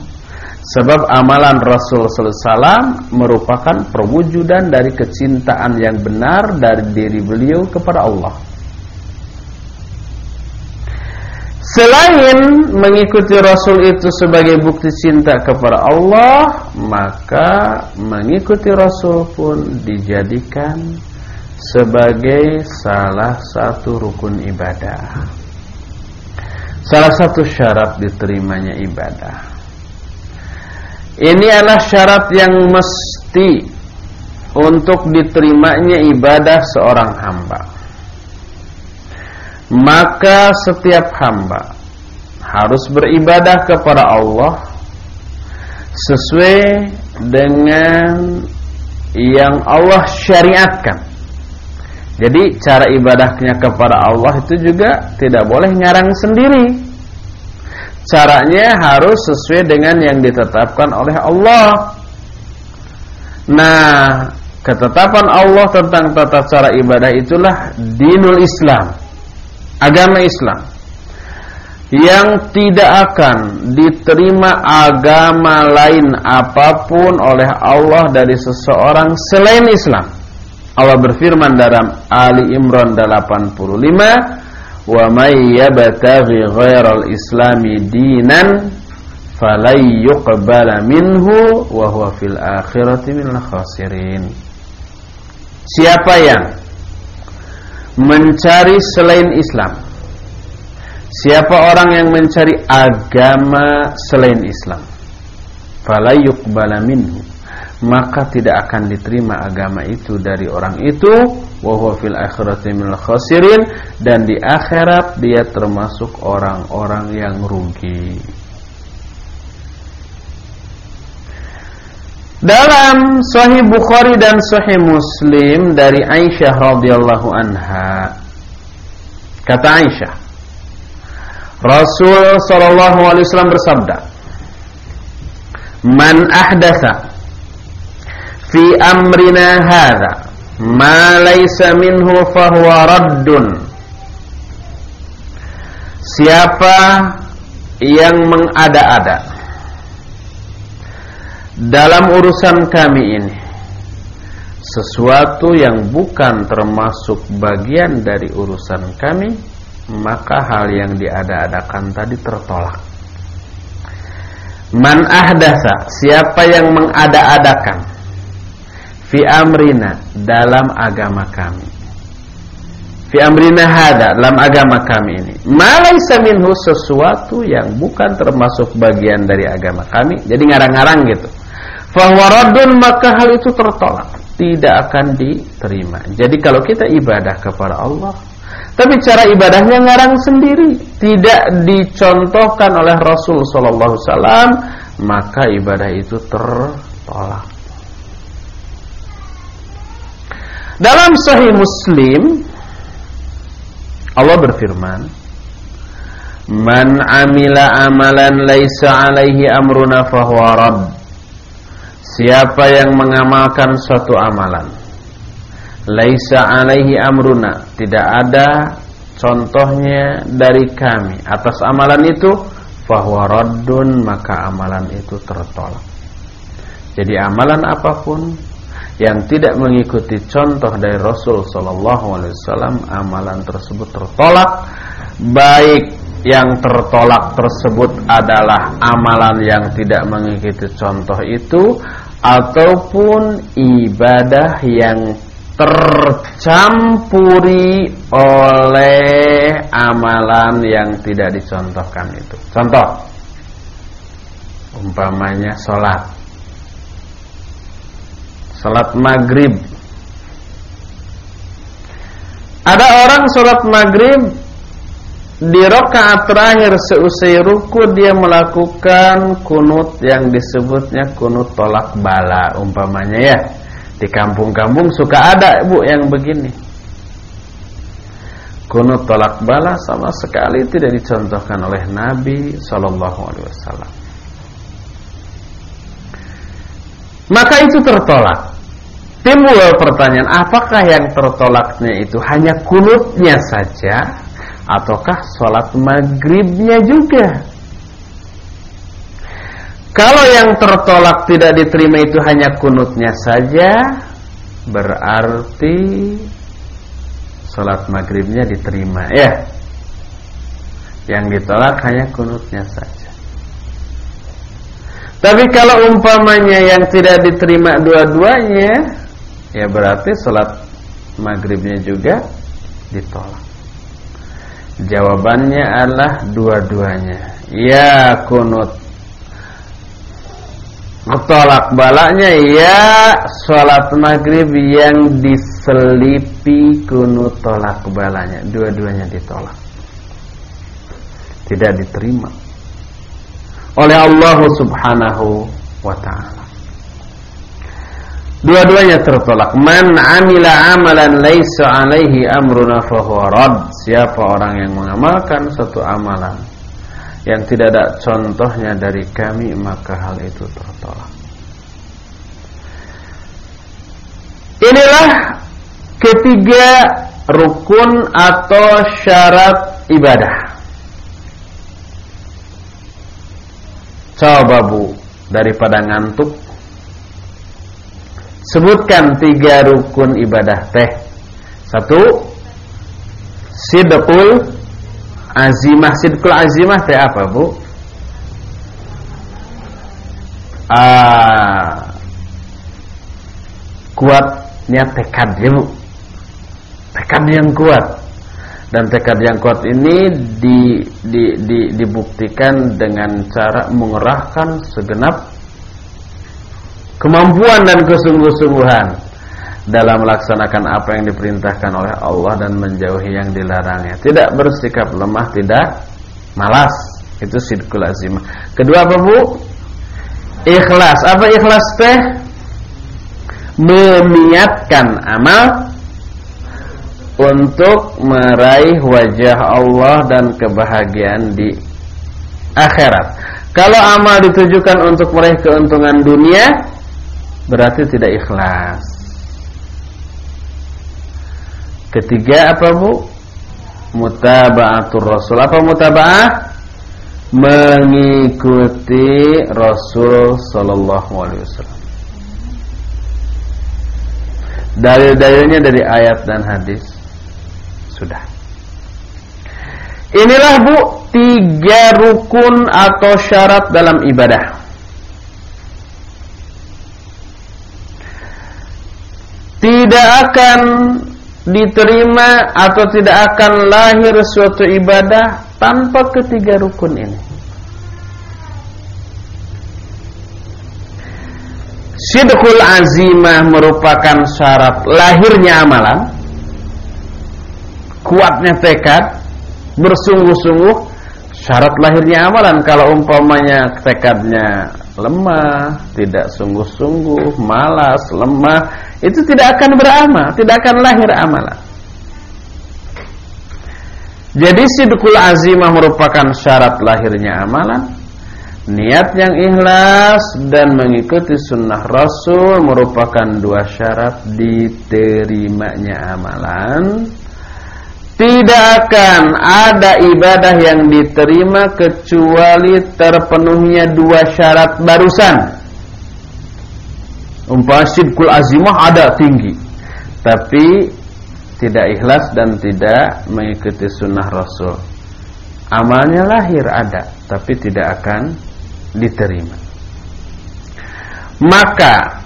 Speaker 1: Sebab amalan Rasul SAW merupakan perwujudan dari kecintaan yang benar dari diri beliau kepada Allah. Selain mengikuti Rasul itu sebagai bukti cinta kepada Allah, maka mengikuti Rasul pun dijadikan sebagai salah satu rukun ibadah. Salah satu syarat diterimanya ibadah. Ini adalah syarat yang mesti untuk diterimanya ibadah seorang hamba. Maka setiap hamba harus beribadah kepada Allah sesuai dengan yang Allah syariatkan. Jadi cara ibadahnya kepada Allah itu juga tidak boleh ngarang sendiri. Caranya harus sesuai dengan yang ditetapkan oleh Allah. Nah, ketetapan Allah tentang tata cara ibadah itulah dinul Islam. Agama Islam. Yang tidak akan diterima agama lain apa pun oleh Allah dari seseorang selain Islam. Allah berfirman dalam Ali Imran 85 wa may yabtaghi ghairal islami dinan falay yuqbala minhu wa huwa fil akhirati minal khasirin siapa yang mencari selain Islam. Siapa orang yang mencari agama selain Islam? Falay yuqbala minhu. Maka tidak akan diterima agama itu dari orang itu. Wa huwa fil akhirati minal khasirin. Dan di akhirat dia termasuk orang-orang yang rugi. Dalam Sahih Bukhari dan Sahih Muslim dari Aisyah radhiyallahu anha. Kata Aisyah Rasul sallallahu alaihi wasallam bersabda Man ahdatha fi amrina hadha ma laysa minhu fahuwa raddun. Siapa yang mengada-ada dalam urusan kami ini sesuatu yang bukan termasuk bagian dari urusan kami maka hal yang diada-adakan tadi tertolak. Man ahdasa siapa yang mengada-adakan fi amrina dalam agama kami. Fi amrina hada dalam agama kami ini. Malaysa minhu sesuatu yang bukan termasuk bagian dari agama kami. Jadi ngarang-ngarang gitu fahuwa raddun maka hal itu tertolak tidak akan diterima. Jadi kalau kita ibadah kepada Allah, tapi cara ibadahnya ngarang sendiri, tidak dicontohkan oleh Rasul wasallam, maka ibadah itu tertolak. Dalam sahih Muslim Allah berfirman, "Man 'amila amalan laisa 'alaihi amruna fahuwa rad." Siapa yang mengamalkan suatu amalan laisa 'alaihi amruna, tidak ada contohnya dari kami atas amalan itu fahuwa raddun, maka amalan itu tertolak. Jadi amalan apa pun yang tidak mengikuti contoh dari Rasul sallallahu alaihi wasallam amalan tersebut tertolak baik yang tertolak tersebut adalah amalan yang tidak mengikuti contoh itu ataupun ibadah yang tercampuri oleh amalan yang tidak dicontohkan itu. Contoh. Umpamanya sholat. Salat maghrib. Ada orang salat maghrib Di rokaat terakhir seusai ruku Dia melakukan kunut yang disebutnya kunut tolak bala Umpamanya ya Di kampung-kampung suka ada ibu yang begini Kunut tolak bala sama sekali tidak dicontohkan oleh Nabi Sallallahu Alaihi Wasallam. Maka itu tertolak. Timbul pertanyaan, apakah yang tertolaknya itu hanya kunutnya saja ataukah sholat maghribnya juga? Kalau yang tertolak tidak diterima itu hanya kunutnya saja, berarti sholat maghribnya diterima ya. Yang ditolak hanya kunutnya saja. Tapi kalau umpamanya yang tidak diterima dua-duanya, ya berarti sholat maghribnya juga ditolak. Jawabannya adalah dua-duanya. Ya kunut. Tolak balaknya ya sholat maghrib yang diselipi kunut tolak balanya. Dua-duanya ditolak. Tidak diterima oleh Allah subhanahu wa ta'ala. Dua-duanya tertolak. Man amila amalan laisa alaihi amruna fahuwa. Siapa orang yang mengamalkan satu amalan yang tidak ada contohnya dari kami maka hal itu tertolak. Inilah ketiga rukun atau syarat ibadah. Coba Bu, daripada ngantuk Sebutkan tiga rukun ibadah teh. Satu, sidqul azimah. Sidqul azimah teh apa, Bu? Ah, kuatnya tekad ya, Bu. Tekad yang kuat. Dan tekad yang kuat ini di, di, di, dibuktikan dengan cara mengerahkan segenap kemampuan dan kesungguh-sungguhan dalam melaksanakan apa yang diperintahkan oleh Allah dan menjauhi yang dilarangnya. Tidak bersikap lemah, tidak malas. Itu sidqul azimah. Kedua apa, Bu? Ikhlas. Apa ikhlas teh? Meniatkan amal untuk meraih wajah Allah dan kebahagiaan di akhirat. Kalau amal ditujukan untuk meraih keuntungan dunia, berarti tidak ikhlas. Ketiga apa Bu? Mutaba'atur Rasul. Apa mutaba'ah? Mengikuti Rasul sallallahu alaihi wasallam. Dalil-dalilnya dari ayat dan hadis sudah. Inilah Bu tiga rukun atau syarat dalam ibadah. Tidak akan diterima atau tidak akan lahir suatu ibadah tanpa ketiga rukun ini. Sidqul azimah merupakan syarat lahirnya amalan Kuatnya tekad Bersungguh-sungguh Syarat lahirnya amalan Kalau umpamanya tekadnya lemah Tidak sungguh-sungguh Malas, lemah Itu tidak akan beramal Tidak akan lahir amalan Jadi sidqul azimah merupakan syarat lahirnya amalan Niat yang ikhlas dan mengikuti sunnah Rasul merupakan dua syarat diterimanya amalan. Tidak akan ada ibadah yang diterima kecuali terpenuhnya dua syarat barusan. Umpama sidqul azimah ada tinggi, tapi tidak ikhlas dan tidak mengikuti sunnah Rasul. Amalnya lahir ada, tapi tidak akan diterima. Maka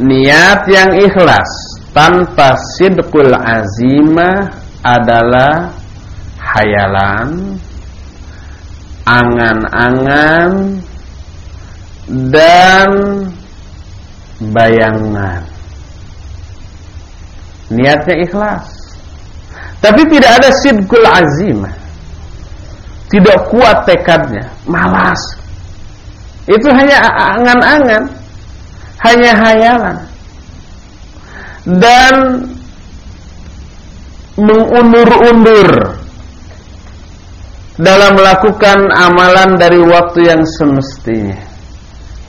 Speaker 1: niat yang ikhlas tanpa sidqul azimah adalah hayalan, angan-angan dan bayangan. Niatnya ikhlas. Tapi tidak ada sidqul azimah. Tidak kuat tekadnya, malas, itu hanya angan-angan, hanya hayalan. Dan mengundur-undur dalam melakukan amalan dari waktu yang semestinya.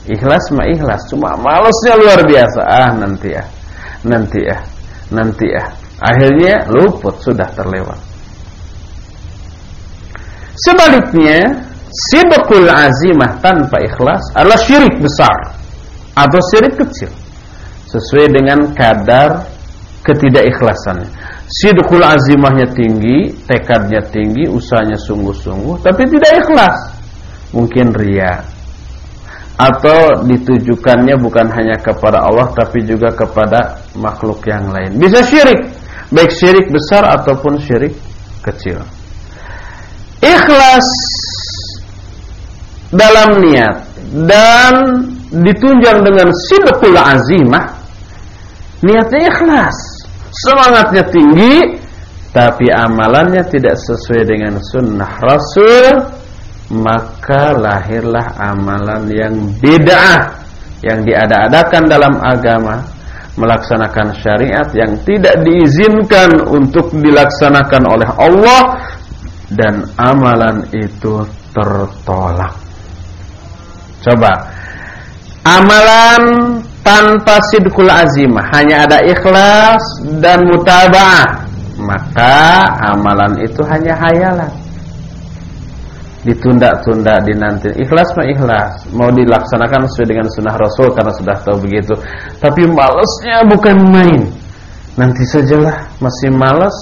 Speaker 1: Ikhlas mah ikhlas, cuma malesnya luar biasa. Ah, nanti ya. Nanti ya. Nanti ya. Akhirnya luput sudah terlewat. Sebaliknya, Sidqul azimah tanpa ikhlas adalah syirik besar atau syirik kecil sesuai dengan kadar ketidakikhlasannya. Sidqul azimahnya tinggi, tekadnya tinggi, usahanya sungguh-sungguh tapi tidak ikhlas. Mungkin ria atau ditujukannya bukan hanya kepada Allah tapi juga kepada makhluk yang lain. Bisa syirik, baik syirik besar ataupun syirik kecil. Ikhlas dalam niat dan ditunjang dengan sidqul azimah niatnya ikhlas semangatnya tinggi tapi amalannya tidak sesuai dengan sunnah rasul maka lahirlah amalan yang bid'ah yang diada-adakan dalam agama melaksanakan syariat yang tidak diizinkan untuk dilaksanakan oleh Allah dan amalan itu tertolak. Coba Amalan tanpa sidkul azimah. Hanya ada ikhlas dan mutaba'ah. Maka amalan itu hanya hayalan Ditunda-tunda dinanti. Ikhlas mah ikhlas. Mau dilaksanakan sesuai dengan sunnah Rasul Karena sudah tahu begitu. Tapi malesnya bukan main. Nanti sajalah masih malas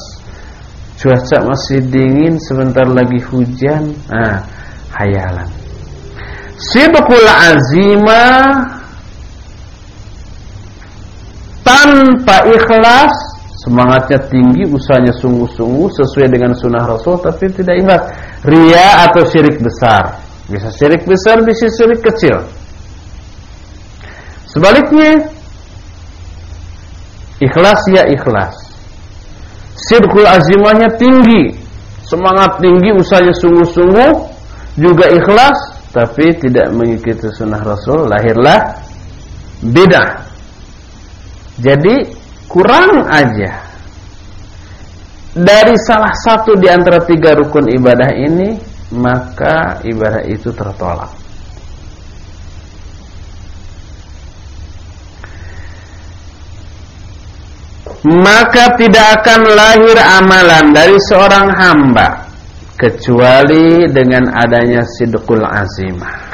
Speaker 1: Cuaca masih dingin Sebentar lagi hujan. Nah hayalan Sidqul azimah tanpa ikhlas semangatnya tinggi usahanya sungguh-sungguh sesuai dengan sunnah Rasul tapi tidak ingat ria atau syirik besar? Bisa syirik besar bisa syirik kecil. Sebaliknya ikhlas ya ikhlas. Sidqul azimahnya tinggi semangat tinggi usahanya sungguh-sungguh juga ikhlas tapi tidak mengikuti sunnah Rasul lahirlah beda. Jadi kurang aja dari salah satu di antara tiga rukun ibadah ini maka ibadah itu tertolak. Maka tidak akan lahir amalan dari seorang hamba kecuali dengan adanya sidqul azimah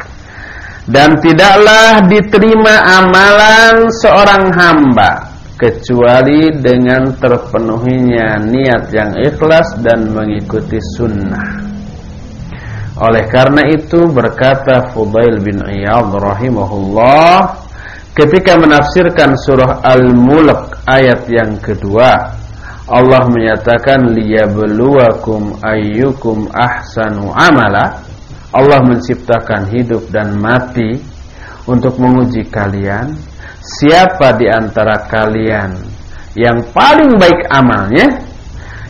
Speaker 1: dan tidaklah diterima amalan seorang hamba kecuali dengan terpenuhinya niat yang ikhlas dan mengikuti sunnah. Oleh karena itu berkata Fudail bin Iyad rahimahullah ketika menafsirkan surah Al-Mulk ayat yang kedua Allah menyatakan liyabluwakum ayyukum ahsanu amala Allah menciptakan hidup dan mati untuk menguji kalian. Siapa di antara kalian yang paling baik amalnya?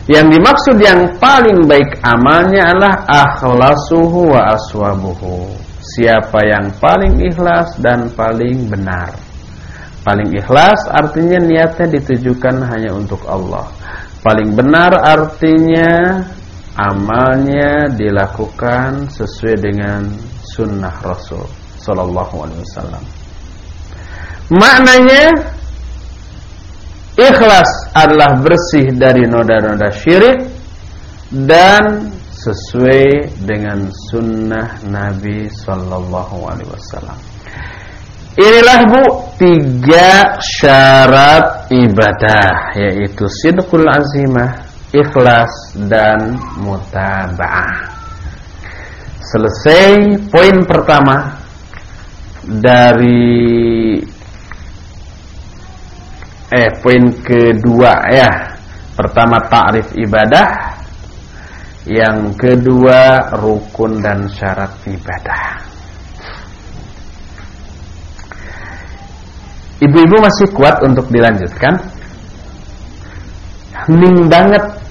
Speaker 1: Yang dimaksud yang paling baik amalnya adalah akhlasuhu wa aswabuhu. Siapa yang paling ikhlas dan paling benar. Paling ikhlas artinya niatnya ditujukan hanya untuk Allah. Paling benar artinya amalnya dilakukan sesuai dengan sunnah Rasul Sallallahu Alaihi Wasallam. Maknanya ikhlas adalah bersih dari noda-noda syirik dan sesuai dengan sunnah Nabi Sallallahu Alaihi Wasallam. Inilah bu tiga syarat ibadah yaitu sidqul azimah, ikhlas dan mutaba'ah. Selesai poin pertama dari eh poin kedua ya. Pertama ta'rif ibadah, yang kedua rukun dan syarat ibadah. Ibu-ibu masih kuat untuk dilanjutkan? Ning banget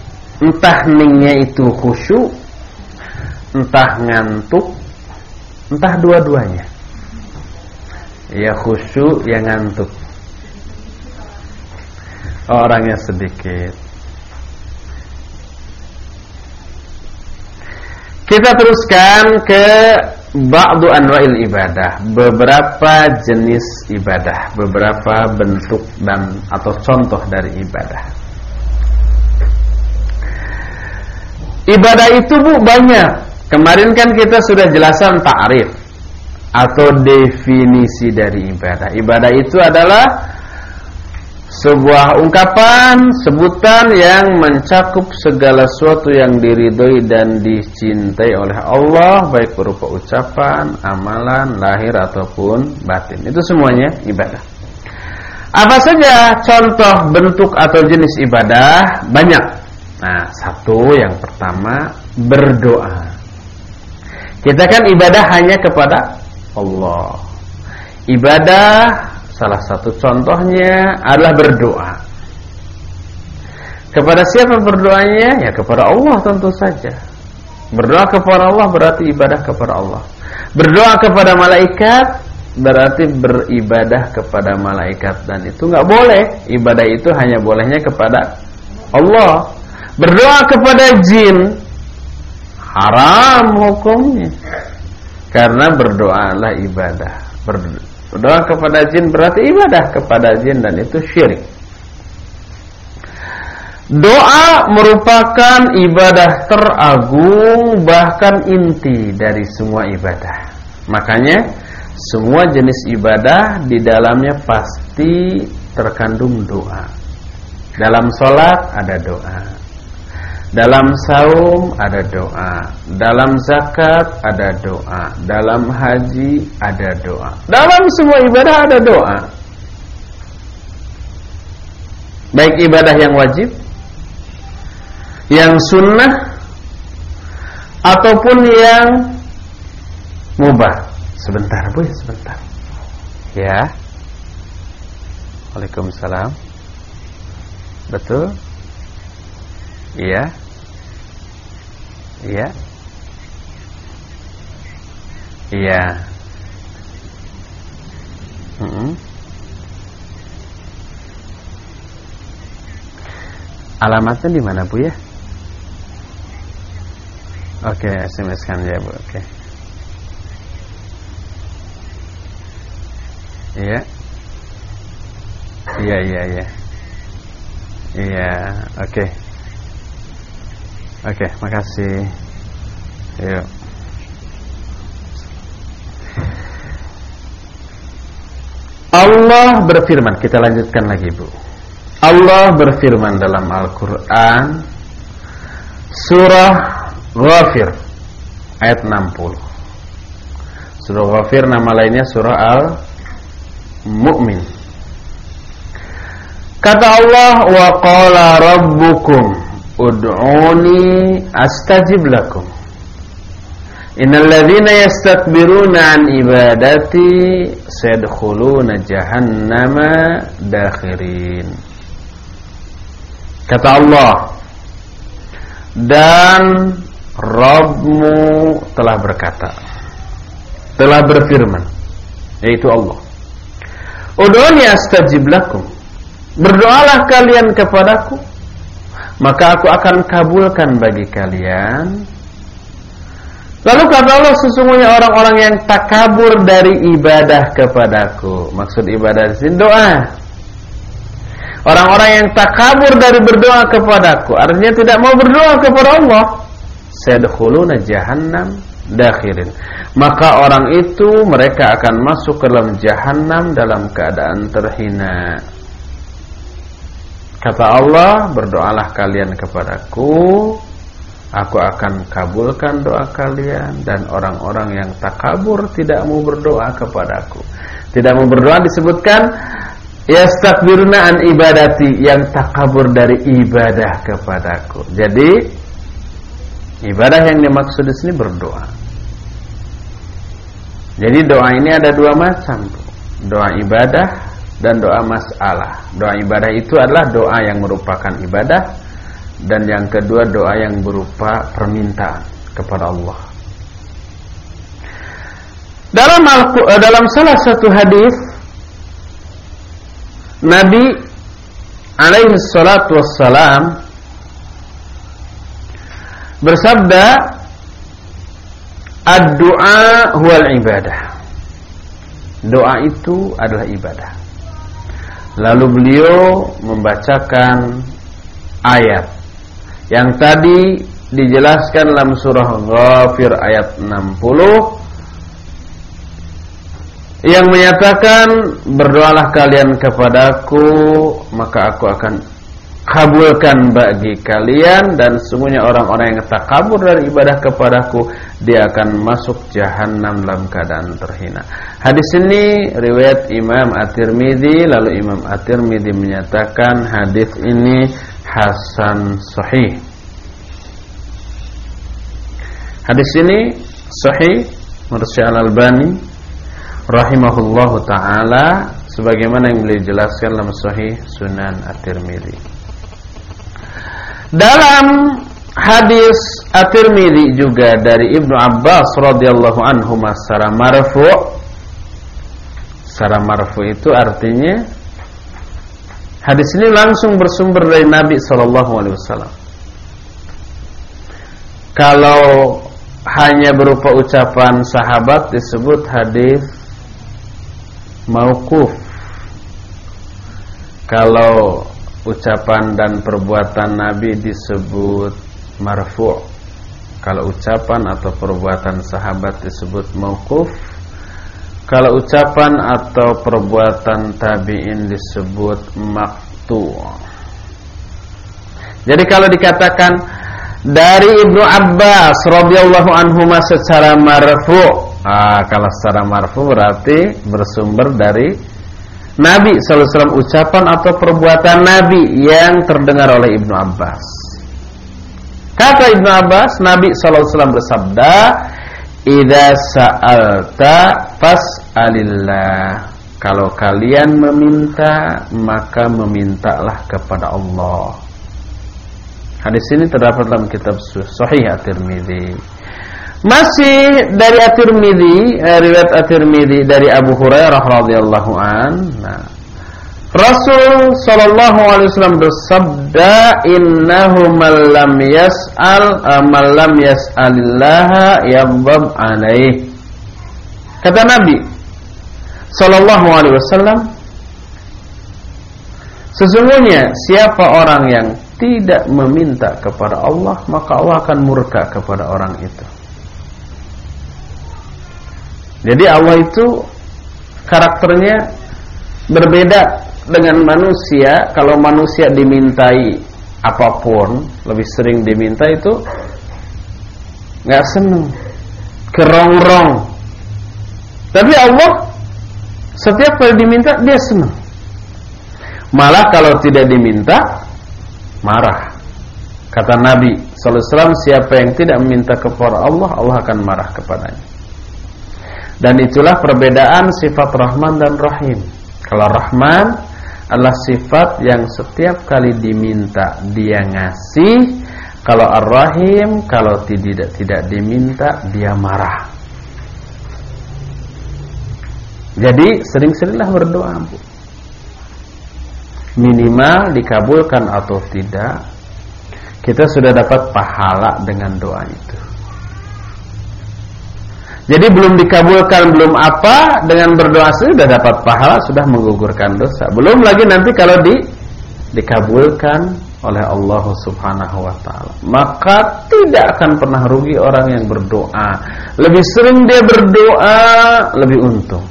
Speaker 1: Entah ningnya itu khusyuk Entah ngantuk Entah dua-duanya. Ya khusyuk ya ngantuk. Orangnya sedikit. Kita teruskan ke Ba'du anwa'il ibadah. Beberapa jenis ibadah Beberapa bentuk dan Atau contoh dari ibadah Ibadah itu bu banyak. Kemarin kan kita sudah jelasan ta'rif atau definisi dari ibadah. Ibadah itu adalah sebuah ungkapan, sebutan yang mencakup segala sesuatu yang diridhoi dan dicintai oleh Allah baik berupa ucapan, amalan, lahir ataupun batin. Itu semuanya ibadah. Apa saja contoh bentuk atau jenis ibadah? Banyak. Nah, satu yang pertama berdoa. Kita kan ibadah hanya kepada Allah. Ibadah salah satu contohnya adalah berdoa. Kepada siapa berdoanya? Ya kepada Allah tentu saja. Berdoa kepada Allah berarti ibadah kepada Allah. Berdoa kepada malaikat berarti beribadah kepada malaikat dan itu nggak boleh. Ibadah itu hanya bolehnya kepada Allah. Berdoa kepada jin haram hukumnya. Karena berdoa adalah ibadah. Berdoa kepada jin berarti ibadah kepada jin dan itu syirik. Doa merupakan ibadah teragung bahkan inti dari semua ibadah. Makanya semua jenis ibadah di dalamnya pasti terkandung doa. Dalam sholat ada doa. Dalam saum ada doa. Dalam zakat ada doa. Dalam haji ada doa. Dalam semua ibadah ada doa. Baik ibadah yang wajib Yang sunnah Ataupun yang Mubah. Sebentar bu ya sebentar. Ya. Waalaikumsalam. Betul? Iya Iya. Iya. Mm -hmm. Alamatnya di mana Bu ya? Oke, okay, SMS kan ya Bu. Oke. Okay. Iya. Iya, iya, iya. Iya, oke. Okay. Oke, makasih. Yuk. Allah berfirman, kita lanjutkan lagi Bu. Allah berfirman dalam Al-Qur'an surah Ghafir ayat 60. Surah Ghafir nama lainnya surah Al-Mu'min. Kata Allah wa qala rabbukum Ud'uni astajib lakum. Innal ladzina yastakbiruna an ibadati sayadkhuluna jahannama dakhirin. Kata Allah dan Rabbmu telah berkata telah berfirman yaitu Allah Udhuni astajib lakum. Berdoalah kalian kepadaku Maka aku akan kabulkan bagi kalian Lalu kata Allah sesungguhnya orang-orang yang takabur dari ibadah kepadaku. Maksud ibadah di sini doa. Orang-orang yang takabur dari berdoa kepadaku, artinya tidak mau berdoa kepada Allah. Sayadkhuluna jahannam dakhirin. Maka orang itu mereka akan masuk ke dalam jahannam dalam keadaan terhina. Kata Allah, berdoalah kalian kepadaku Aku akan kabulkan doa kalian dan orang-orang yang takabur tidak mau berdoa kepadaku. Tidak mau berdoa disebutkan yastakbiruna an ibadati yang takabur dari ibadah kepadaku. Jadi ibadah yang dimaksud di sini berdoa. Jadi doa ini ada dua macam, doa ibadah dan doa masalah. Doa ibadah itu adalah doa yang merupakan ibadah dan yang kedua doa yang berupa permintaan kepada Allah. Dalam eh, dalam salah satu hadis Nabi alaihi salatu wassalam bersabda ad-du'a huwal ibadah. Doa itu adalah ibadah. Lalu beliau membacakan ayat. Yang tadi dijelaskan dalam surah Ghafir ayat 60 yang menyatakan berdoalah kalian kepadaku maka aku akan kabulkan bagi kalian dan semuanya orang-orang yang tak kabur dari ibadah kepadaku dia akan masuk jahanam dalam keadaan terhina. Hadis ini riwayat Imam At-Tirmidzi lalu Imam At-Tirmidzi menyatakan hadis ini hasan sahih. Hadis ini sahih menurut Al-Albani rahimahullahu taala sebagaimana yang beliau jelaskan dalam sahih Sunan At-Tirmizi. Dalam hadis At-Tirmizi juga dari Ibnu Abbas radhiyallahu anhu secara marfu' secara marfu' itu artinya Hadis ini langsung bersumber dari Nabi Shallallahu Alaihi Wasallam. Kalau hanya berupa ucapan sahabat disebut hadis mauquf. Kalau ucapan dan perbuatan Nabi disebut marfu'. Kalau ucapan atau perbuatan sahabat disebut mauquf kalau ucapan atau perbuatan tabi'in disebut maktu. Jadi kalau dikatakan dari Ibnu Abbas radhiyallahu anhu secara marfu, ah kalau secara marfu berarti bersumber dari Nabi wasallam ucapan atau perbuatan Nabi yang terdengar oleh Ibnu Abbas. Kata Ibnu Abbas, Nabi wasallam bersabda, Idza sa'alta fas'alillah. Kalau kalian meminta, maka memintalah kepada Allah. Hadis ini terdapat dalam kitab Sahih At-Tirmizi. Masih dari At-Tirmizi, eh, riwayat At-Tirmizi dari Abu Hurairah radhiyallahu an. Nah, Rasul sallallahu alaihi wasallam bersabda innahu man lam yas'al man lam yas'alillah yaghdab alaih. Kata Nabi sallallahu alaihi wasallam Sesungguhnya siapa orang yang tidak meminta kepada Allah maka Allah akan murka kepada orang itu. Jadi Allah itu karakternya berbeda dengan manusia. Kalau manusia dimintai apa pun lebih sering diminta itu nggak seneng kerongrong. Tapi Allah setiap kali diminta dia senang malah kalau tidak diminta marah. Kata Nabi SAW siapa yang tidak meminta kepada Allah Allah akan marah kepadanya dan itulah perbedaan sifat Rahman dan Rahim. Kalau Rahman adalah sifat yang setiap kali diminta dia ngasih. Kalau Ar-Rahim kalau tidak tidak diminta dia marah. Jadi sering-seringlah berdoa Bu. Minimal dikabulkan atau tidak kita sudah dapat pahala dengan doa itu jadi belum dikabulkan belum apa dengan berdoa sudah dapat pahala sudah menggugurkan dosa. Belum lagi nanti kalau di dikabulkan oleh Allah Subhanahu wa taala. Maka tidak akan pernah rugi orang yang berdoa. Lebih sering dia berdoa lebih untung.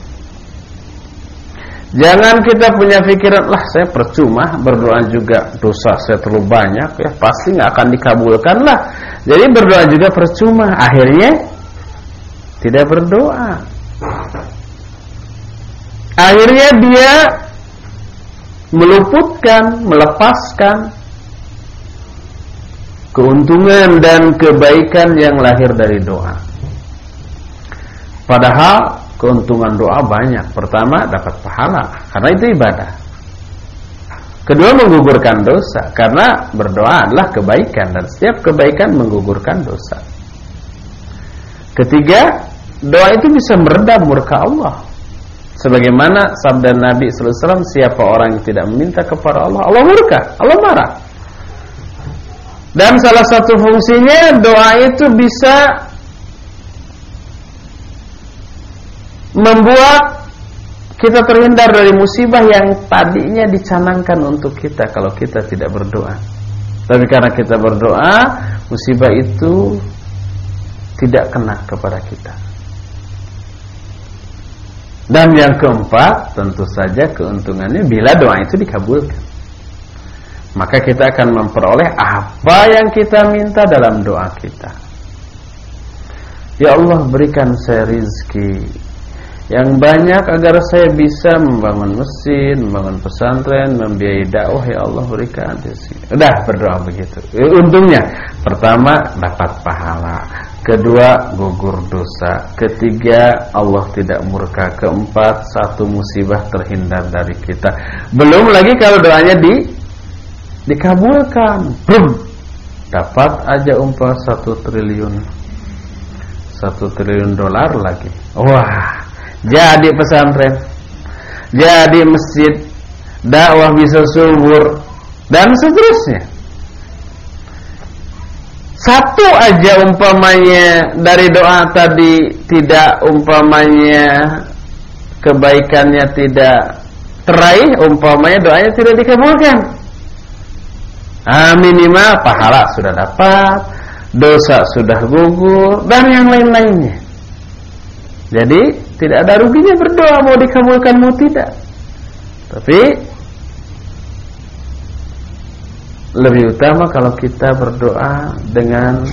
Speaker 1: Jangan kita punya pikiran lah saya percuma berdoa juga dosa saya terlalu banyak ya pasti nggak akan dikabulkan lah. Jadi berdoa juga percuma. Akhirnya tidak berdoa. Akhirnya dia meluputkan, melepaskan keuntungan dan kebaikan yang lahir dari doa. Padahal keuntungan doa banyak. Pertama dapat pahala karena itu ibadah. Kedua menggugurkan dosa karena berdoa adalah kebaikan dan setiap kebaikan menggugurkan dosa. Ketiga, doa itu bisa meredam murka Allah. Sebagaimana sabda Nabi wasallam, siapa orang yang tidak meminta kepada Allah, Allah murka, Allah marah. Dan salah satu fungsinya doa itu bisa membuat kita terhindar dari musibah yang tadinya dicanangkan untuk kita kalau kita tidak berdoa. Tapi karena kita berdoa, musibah itu tidak kena kepada kita. Dan yang keempat, tentu saja keuntungannya bila doa itu dikabulkan. Maka kita akan memperoleh apa yang kita minta dalam doa kita. Ya Allah berikan saya rizki yang banyak agar saya bisa membangun mesin, membangun pesantren, membiayai dakwah ya Allah berikan Udah berdoa begitu. Eh, untungnya pertama dapat pahala, kedua gugur dosa, ketiga Allah tidak murka, keempat satu musibah terhindar dari kita. Belum lagi kalau doanya di dikabulkan. Brum. Dapat aja umpah satu triliun satu triliun dolar lagi. Wah, jadi pesantren, jadi masjid, dakwah bisa subur dan seterusnya. Satu aja umpamanya dari doa tadi tidak umpamanya kebaikannya tidak teraih, umpamanya doanya tidak dikabulkan. Ah, minimal pahala sudah dapat, dosa sudah gugur dan yang lain-lainnya. Jadi tidak ada ruginya berdoa mau dikabulkan mau tidak. Tapi lebih utama kalau kita berdoa dengan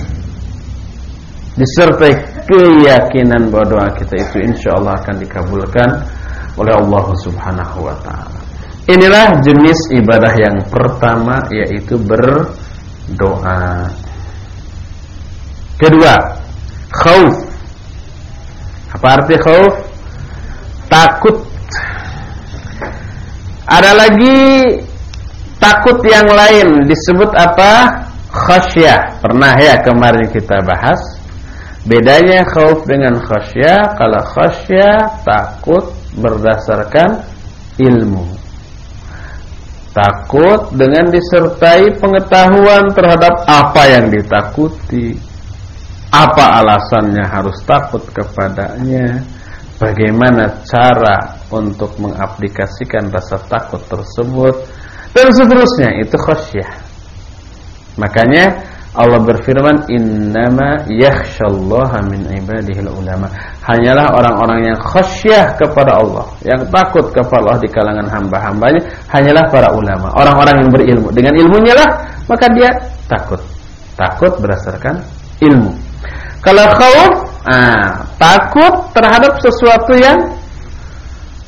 Speaker 1: disertai keyakinan bahwa doa kita itu insya Allah akan dikabulkan oleh Allah Subhanahu wa taala. Inilah jenis ibadah yang pertama yaitu berdoa. Kedua, khauf apa arti khauf? Takut. Ada lagi takut yang lain disebut apa? Khasyah. Pernah ya kemarin kita bahas. Bedanya khauf dengan khasyah. Kalau khasyah takut berdasarkan ilmu. Takut dengan disertai pengetahuan terhadap apa yang ditakuti apa alasannya harus takut kepadanya bagaimana cara untuk mengaplikasikan rasa takut tersebut dan seterusnya itu khasyah. Makanya Allah berfirman innama yakhsyallaha min ibadihil ulama hanyalah orang-orang yang khasyah kepada Allah yang takut kepada Allah di kalangan hamba-hambanya hanyalah para ulama orang-orang yang berilmu. Dengan ilmunya lah maka dia takut. Takut berdasarkan ilmu. Kalau khauf, ah, takut terhadap sesuatu yang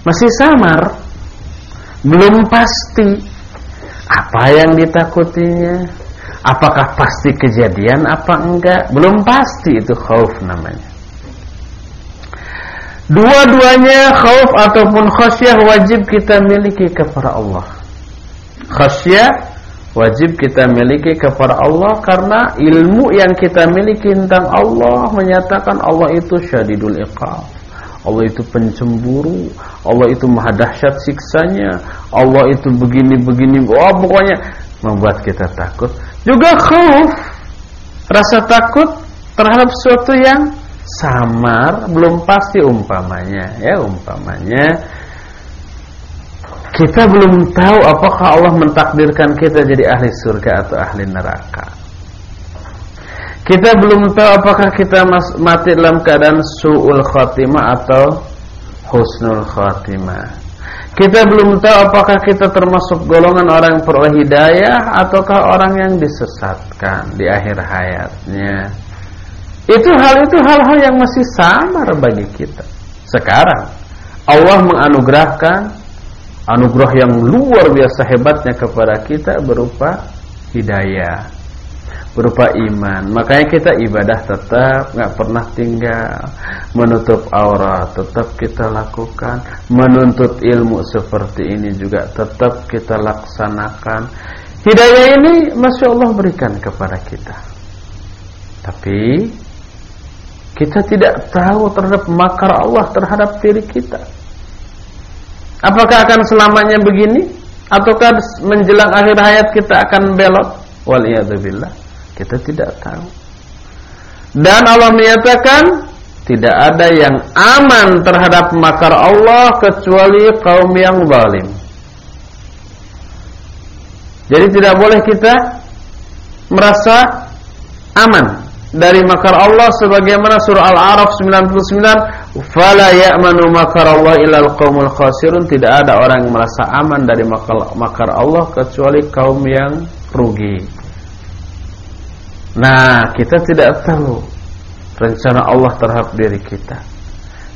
Speaker 1: masih samar, belum pasti apa yang ditakutinya, Apakah pasti kejadian apa enggak? Belum pasti itu khauf namanya. Dua-duanya khauf ataupun khasyah wajib kita miliki kepada Allah. Khasyah wajib kita miliki kepada Allah karena ilmu yang kita miliki tentang Allah menyatakan Allah itu syadidul iqab. Allah itu pencemburu, Allah itu maha dahsyat siksanya, Allah itu begini-begini, oh pokoknya membuat kita takut. Juga khauf, rasa takut terhadap sesuatu yang samar, belum pasti umpamanya, ya umpamanya kita belum tahu apakah Allah mentakdirkan kita jadi ahli surga atau ahli neraka. Kita belum tahu apakah kita mati dalam keadaan su'ul khatimah atau husnul khatimah. Kita belum tahu apakah kita termasuk golongan orang yang peroleh hidayah ataukah orang yang disesatkan di akhir hayatnya. Itu hal itu hal-hal yang masih samar bagi kita. Sekarang Allah menganugerahkan anugerah yang luar biasa hebatnya kepada kita berupa hidayah berupa iman. Makanya kita ibadah tetap nggak pernah tinggal, menutup aurat tetap kita lakukan, menuntut ilmu seperti ini juga tetap kita laksanakan. Hidayah ini masya Allah berikan kepada kita. Tapi kita tidak tahu terhadap makar Allah terhadap diri kita. Apakah akan selamanya begini? Ataukah menjelang akhir hayat kita akan belok? Waliyadzubillah. Kita tidak tahu. Dan Allah menyatakan tidak ada yang aman terhadap makar Allah kecuali kaum yang zalim. Jadi tidak boleh kita merasa aman dari makar Allah sebagaimana surah Al-A'raf 99 fala ya'manu makar Allah illa al-qaumul khasirun tidak ada orang yang merasa aman dari makar Allah kecuali kaum yang rugi. Nah, kita tidak tahu rencana Allah terhadap diri kita.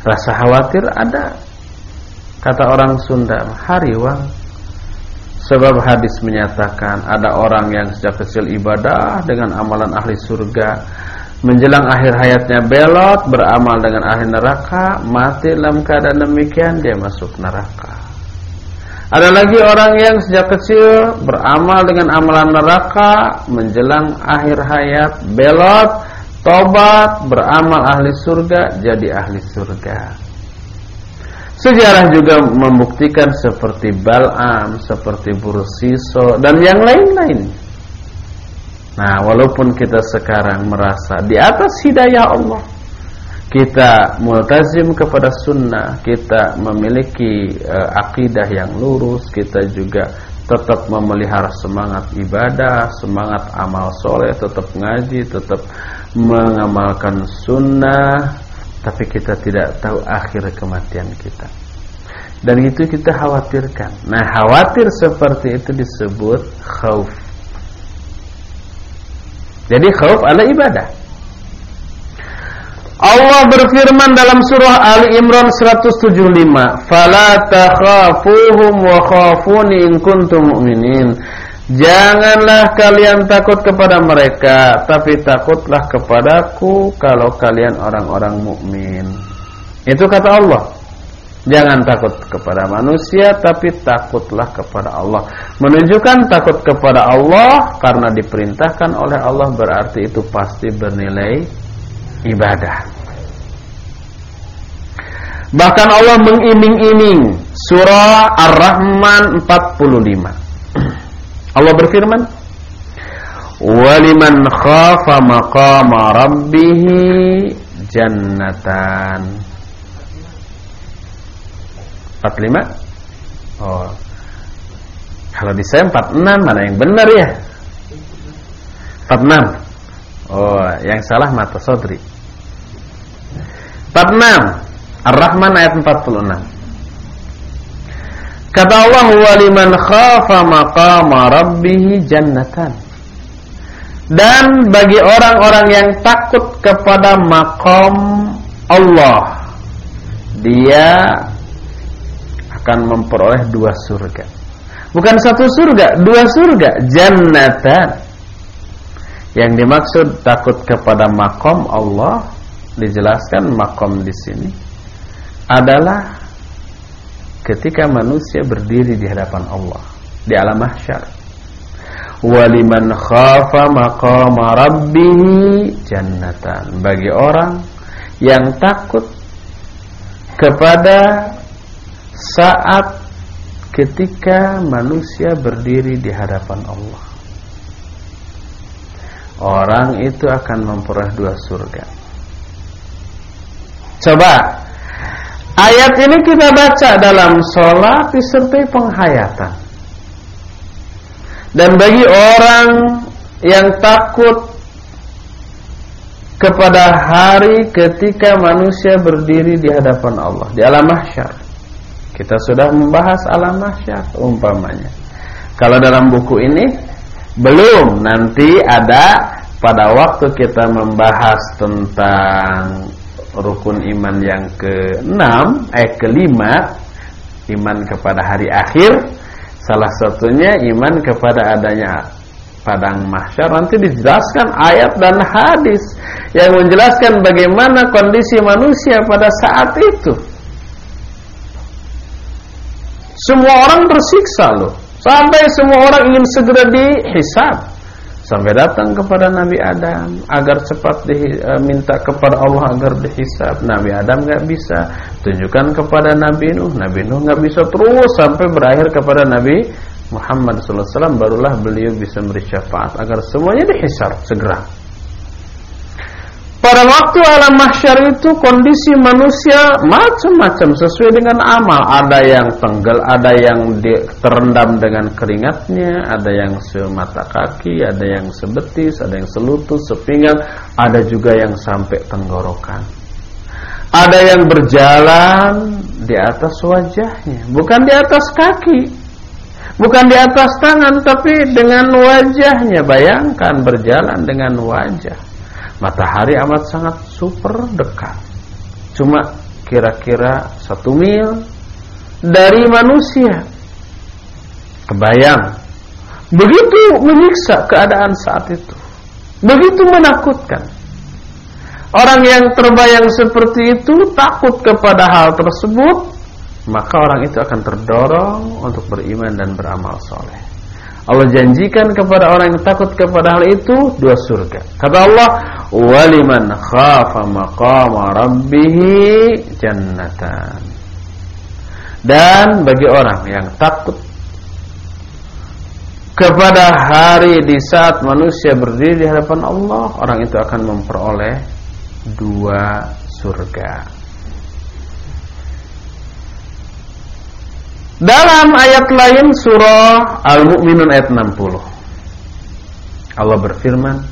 Speaker 1: Rasa khawatir ada. Kata orang Sunda, hariwang. Sebab hadis menyatakan ada orang yang sejak kecil ibadah dengan amalan ahli surga, menjelang akhir hayatnya belot, beramal dengan ahli neraka, mati dalam keadaan demikian dia masuk neraka. Ada lagi orang yang sejak kecil beramal dengan amalan neraka menjelang akhir hayat belot, tobat, beramal ahli surga jadi ahli surga. Sejarah juga membuktikan seperti Bal'am, seperti Bursiso dan yang lain-lain. Nah, walaupun kita sekarang merasa di atas hidayah Allah, kita multazim kepada sunnah, kita memiliki uh, akidah yang lurus, kita juga tetap memelihara semangat ibadah, semangat amal soleh, tetap ngaji, tetap mengamalkan sunnah, tapi kita tidak tahu akhir kematian kita. Dan itu kita khawatirkan. Nah, khawatir seperti itu disebut khauf. Jadi khauf adalah ibadah. Allah berfirman dalam surah Ali Imran 175, "Fala takhafuhum wa khafuni in kuntum mu'minin." Janganlah kalian takut kepada mereka, tapi takutlah kepadaku kalau kalian orang-orang mukmin. Itu kata Allah. Jangan takut kepada manusia, tapi takutlah kepada Allah. Menunjukkan takut kepada Allah karena diperintahkan oleh Allah berarti itu pasti bernilai ibadah. Bahkan Allah mengiming-iming surah Ar-Rahman 45. Allah berfirman, "Waliman khafa maqama rabbih jannatan." 45? Oh. Kalau di saya 46 mana yang benar ya? 46. Oh, yang salah mata sodri. 46 Ar-Rahman ayat 46 Kata Allah waliman khafa maqama rabbih jannatan. Dan bagi orang-orang yang takut kepada makom Allah Dia akan memperoleh dua surga. Bukan satu surga, dua surga. Jannatan. Yang dimaksud takut kepada makom Allah dijelaskan makom di sini adalah ketika manusia berdiri di hadapan Allah di alam mahsyar. Waliman khafa maqama rabbih jannatan. Bagi orang yang takut kepada saat ketika manusia berdiri di hadapan Allah. Orang itu akan memperoleh dua surga. Coba ayat ini kita baca dalam sholat disertai penghayatan. Dan bagi orang yang takut kepada hari ketika manusia berdiri di hadapan Allah di alam mahsyar. Kita sudah membahas alam mahsyar umpamanya. Kalau dalam buku ini belum nanti ada pada waktu kita membahas tentang rukun iman yang ke-6 eh kelima iman kepada hari akhir salah satunya iman kepada adanya padang mahsyar nanti dijelaskan ayat dan hadis yang menjelaskan bagaimana kondisi manusia pada saat itu semua orang tersiksa loh. Sampai semua orang ingin segera dihisab. Sampai datang kepada Nabi Adam agar cepat diminta e, kepada Allah agar dihisab. Nabi Adam nggak bisa. Tunjukkan kepada Nabi Nuh. Nabi Nuh nggak bisa terus sampai berakhir kepada Nabi Muhammad SAW barulah beliau bisa beri syafaat agar semuanya dihisab segera. Pada waktu alam mahsyar itu kondisi manusia macam-macam sesuai dengan amal. Ada yang tenggelam, ada yang terendam dengan keringatnya, ada yang semata kaki, ada yang sebetis, ada yang selutut, sepinggang, ada juga yang sampai tenggorokan. Ada yang berjalan di atas wajahnya, bukan di atas kaki. Bukan di atas tangan tapi dengan wajahnya. Bayangkan berjalan dengan wajah matahari amat sangat super dekat. Cuma kira-kira satu mil dari manusia. Kebayang. Begitu menyiksa keadaan saat itu. Begitu menakutkan. Orang yang terbayang seperti itu takut kepada hal tersebut, maka orang itu akan terdorong untuk beriman dan beramal soleh. Allah janjikan kepada orang yang takut kepada hal itu dua surga. Kata Allah, "Waliman khafa maqama rabbih jannatan." Dan bagi orang yang takut kepada hari di saat manusia berdiri di hadapan Allah, orang itu akan memperoleh dua surga. Dalam ayat lain surah Al-Mu'minun ayat 60 Allah berfirman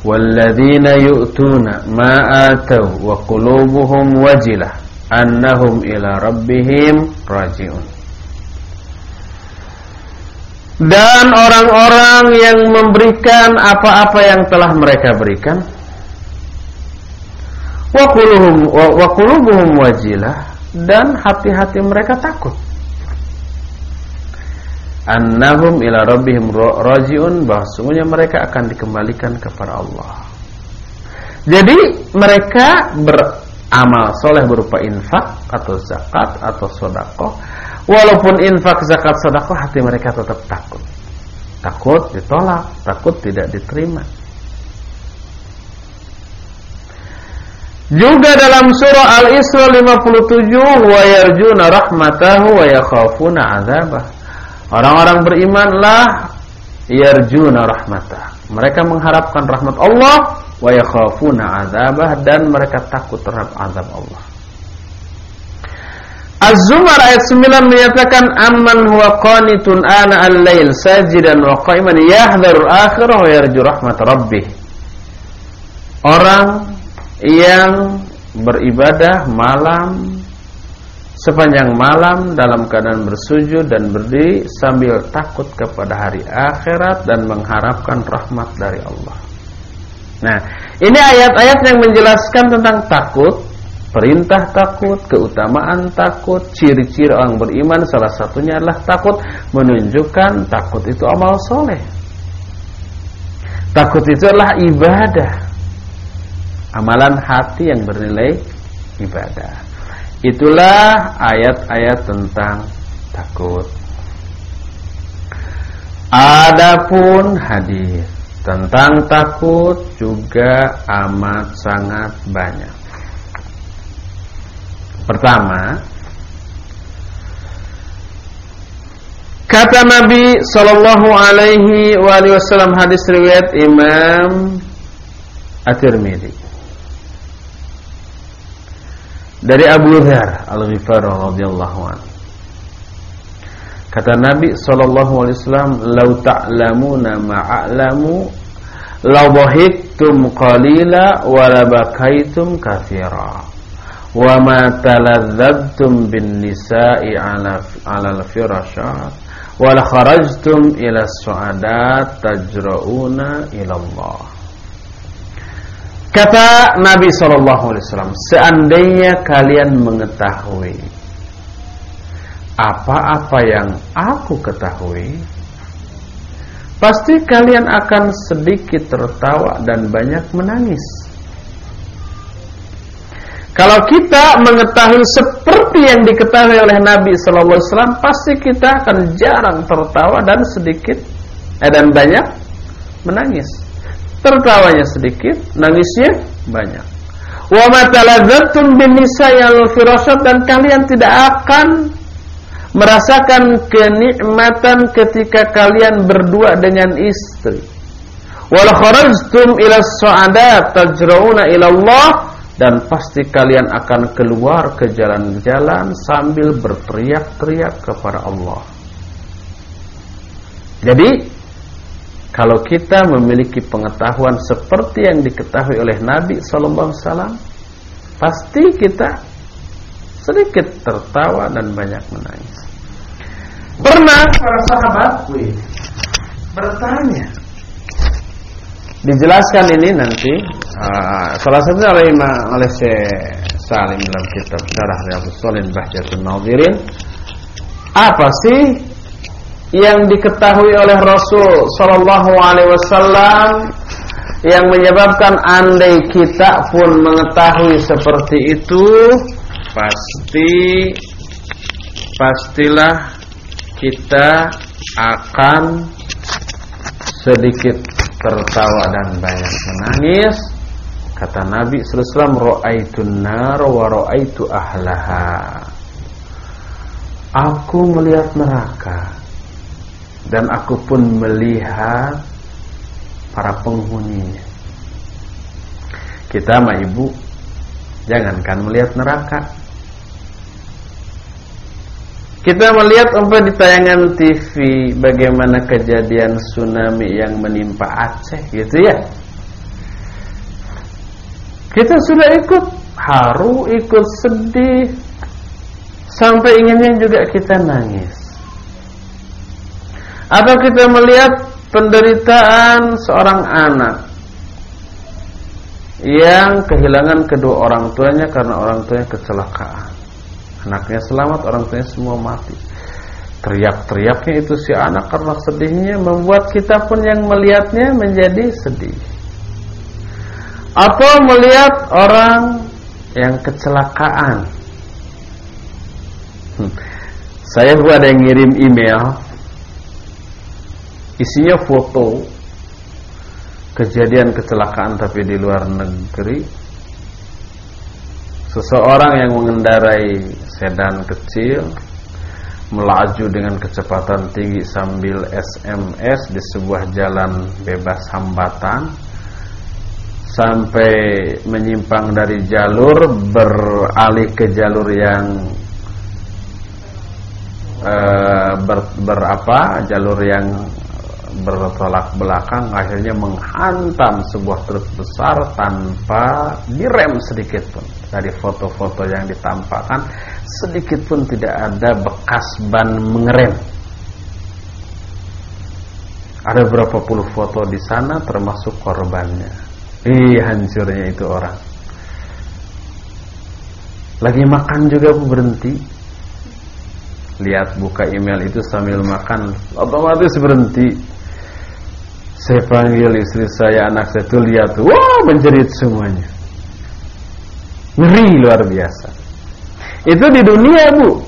Speaker 1: Walladzina yu'tuna ma wa qulubuhum wajilah annahum ila rabbihim raji'un. Dan orang-orang yang memberikan apa-apa yang telah mereka berikan wa qulubuhum wa wajilah dan hati-hati mereka takut annahum ila rabbihim rajiun bahwasanya mereka akan dikembalikan kepada Allah. Jadi mereka beramal soleh berupa infak atau zakat atau sodakoh. Walaupun infak, zakat, sodakoh hati mereka tetap takut. Takut ditolak, takut tidak diterima. Juga dalam surah Al-Isra 57 wa yarjuna rahmatahu wa yakhafuna 'adzabah. Orang-orang berimanlah yarjuna rahmatah. Mereka mengharapkan rahmat Allah wa yakhafuna azabah dan mereka takut terhadap azab Allah. Az-Zumar ayat 9 menyatakan amman huwa qanitun ana al-lail sajidan wa qa'iman yahdharu al-akhirah wa yarju rahmat rabbih. Orang yang beribadah malam sepanjang malam dalam keadaan bersujud dan berdiri sambil takut kepada hari akhirat dan mengharapkan rahmat dari Allah. Nah, ini ayat-ayat yang menjelaskan tentang takut, perintah takut, keutamaan takut, ciri-ciri orang beriman salah satunya adalah takut menunjukkan takut itu amal soleh. Takut itu adalah ibadah. Amalan hati yang bernilai ibadah. Itulah ayat-ayat tentang takut. Adapun hadis tentang takut juga amat sangat banyak. Pertama, Kata Nabi sallallahu alaihi wasallam hadis riwayat Imam At-Tirmidzi. Dari Abu Dzar Al-Ghifari radhiyallahu anhu. Kata Nabi sallallahu alaihi wasallam, "Lau ta'lamuna law dhahiktum qalila wa la bakaitum katsira." Wa ma taladzabtum bin nisa'i ala ala al-firashat wal kharajtum ila su'adat tajra'una ila Allah Kata Nabi wasallam, seandainya kalian mengetahui apa-apa yang aku ketahui, pasti kalian akan sedikit tertawa dan banyak menangis. Kalau kita mengetahui seperti yang diketahui oleh Nabi Wasallam, pasti kita akan jarang tertawa dan sedikit eh, dan banyak menangis. Tertawanya sedikit, nangisnya banyak. Wa mataladzatun bin nisa'il firasat dan kalian tidak akan merasakan kenikmatan ketika kalian berdua dengan istri. Wal kharajtum ila su'adat tajrauna ila Allah dan pasti kalian akan keluar ke jalan-jalan sambil berteriak-teriak kepada Allah. Jadi kalau kita memiliki pengetahuan seperti yang diketahui oleh Nabi sallallahu alaihi wasallam, pasti kita sedikit tertawa dan banyak menangis. Pernah para sahabat bertanya Dijelaskan ini nanti uh, salah satunya oleh Imam oleh Salim dalam kitab Syarah Riyadhus Shalihin Bahjatun Nadhirin. Apa sih yang diketahui oleh Rasul sallallahu alaihi wasallam yang menyebabkan andai kita pun mengetahui seperti itu pasti pastilah kita akan sedikit tertawa dan banyak menangis. Kata Nabi wasallam ra'aitun nar wa ra'aitu ahlaha. Aku melihat neraka dan aku pun melihat para penghuninya kita sama ibu jangankan melihat neraka kita melihat umpah di tayangan TV bagaimana kejadian tsunami yang menimpa Aceh gitu ya. Kita sudah ikut haru, ikut sedih sampai inginnya juga kita nangis. Atau kita melihat penderitaan seorang anak yang kehilangan kedua orang tuanya karena orang tuanya kecelakaan. Anaknya selamat, orang tuanya semua mati. Teriak-teriaknya itu si anak karena sedihnya membuat kita pun yang melihatnya menjadi sedih. Atau melihat orang yang kecelakaan. Hmm. Saya buat ada yang ngirim email isinya foto. Kejadian kecelakaan tapi di luar negeri. Seseorang yang mengendarai sedan kecil melaju dengan kecepatan tinggi sambil SMS di sebuah jalan bebas hambatan sampai menyimpang dari jalur beralih ke jalur yang uh, ber, berapa? Jalur yang bertolak belakang akhirnya menghantam sebuah truk besar tanpa direm sedikit pun dari foto-foto yang ditampakkan sedikit pun tidak ada bekas ban mengerem. Ada berapa puluh foto di sana termasuk korbannya. Ih hancurnya itu orang. Lagi makan juga berhenti. Lihat buka email itu sambil makan otomatis berhenti. Saya panggil istri saya, anak saya tuh lihat, wah menjerit semuanya. Ngeri luar biasa. Itu di dunia bu.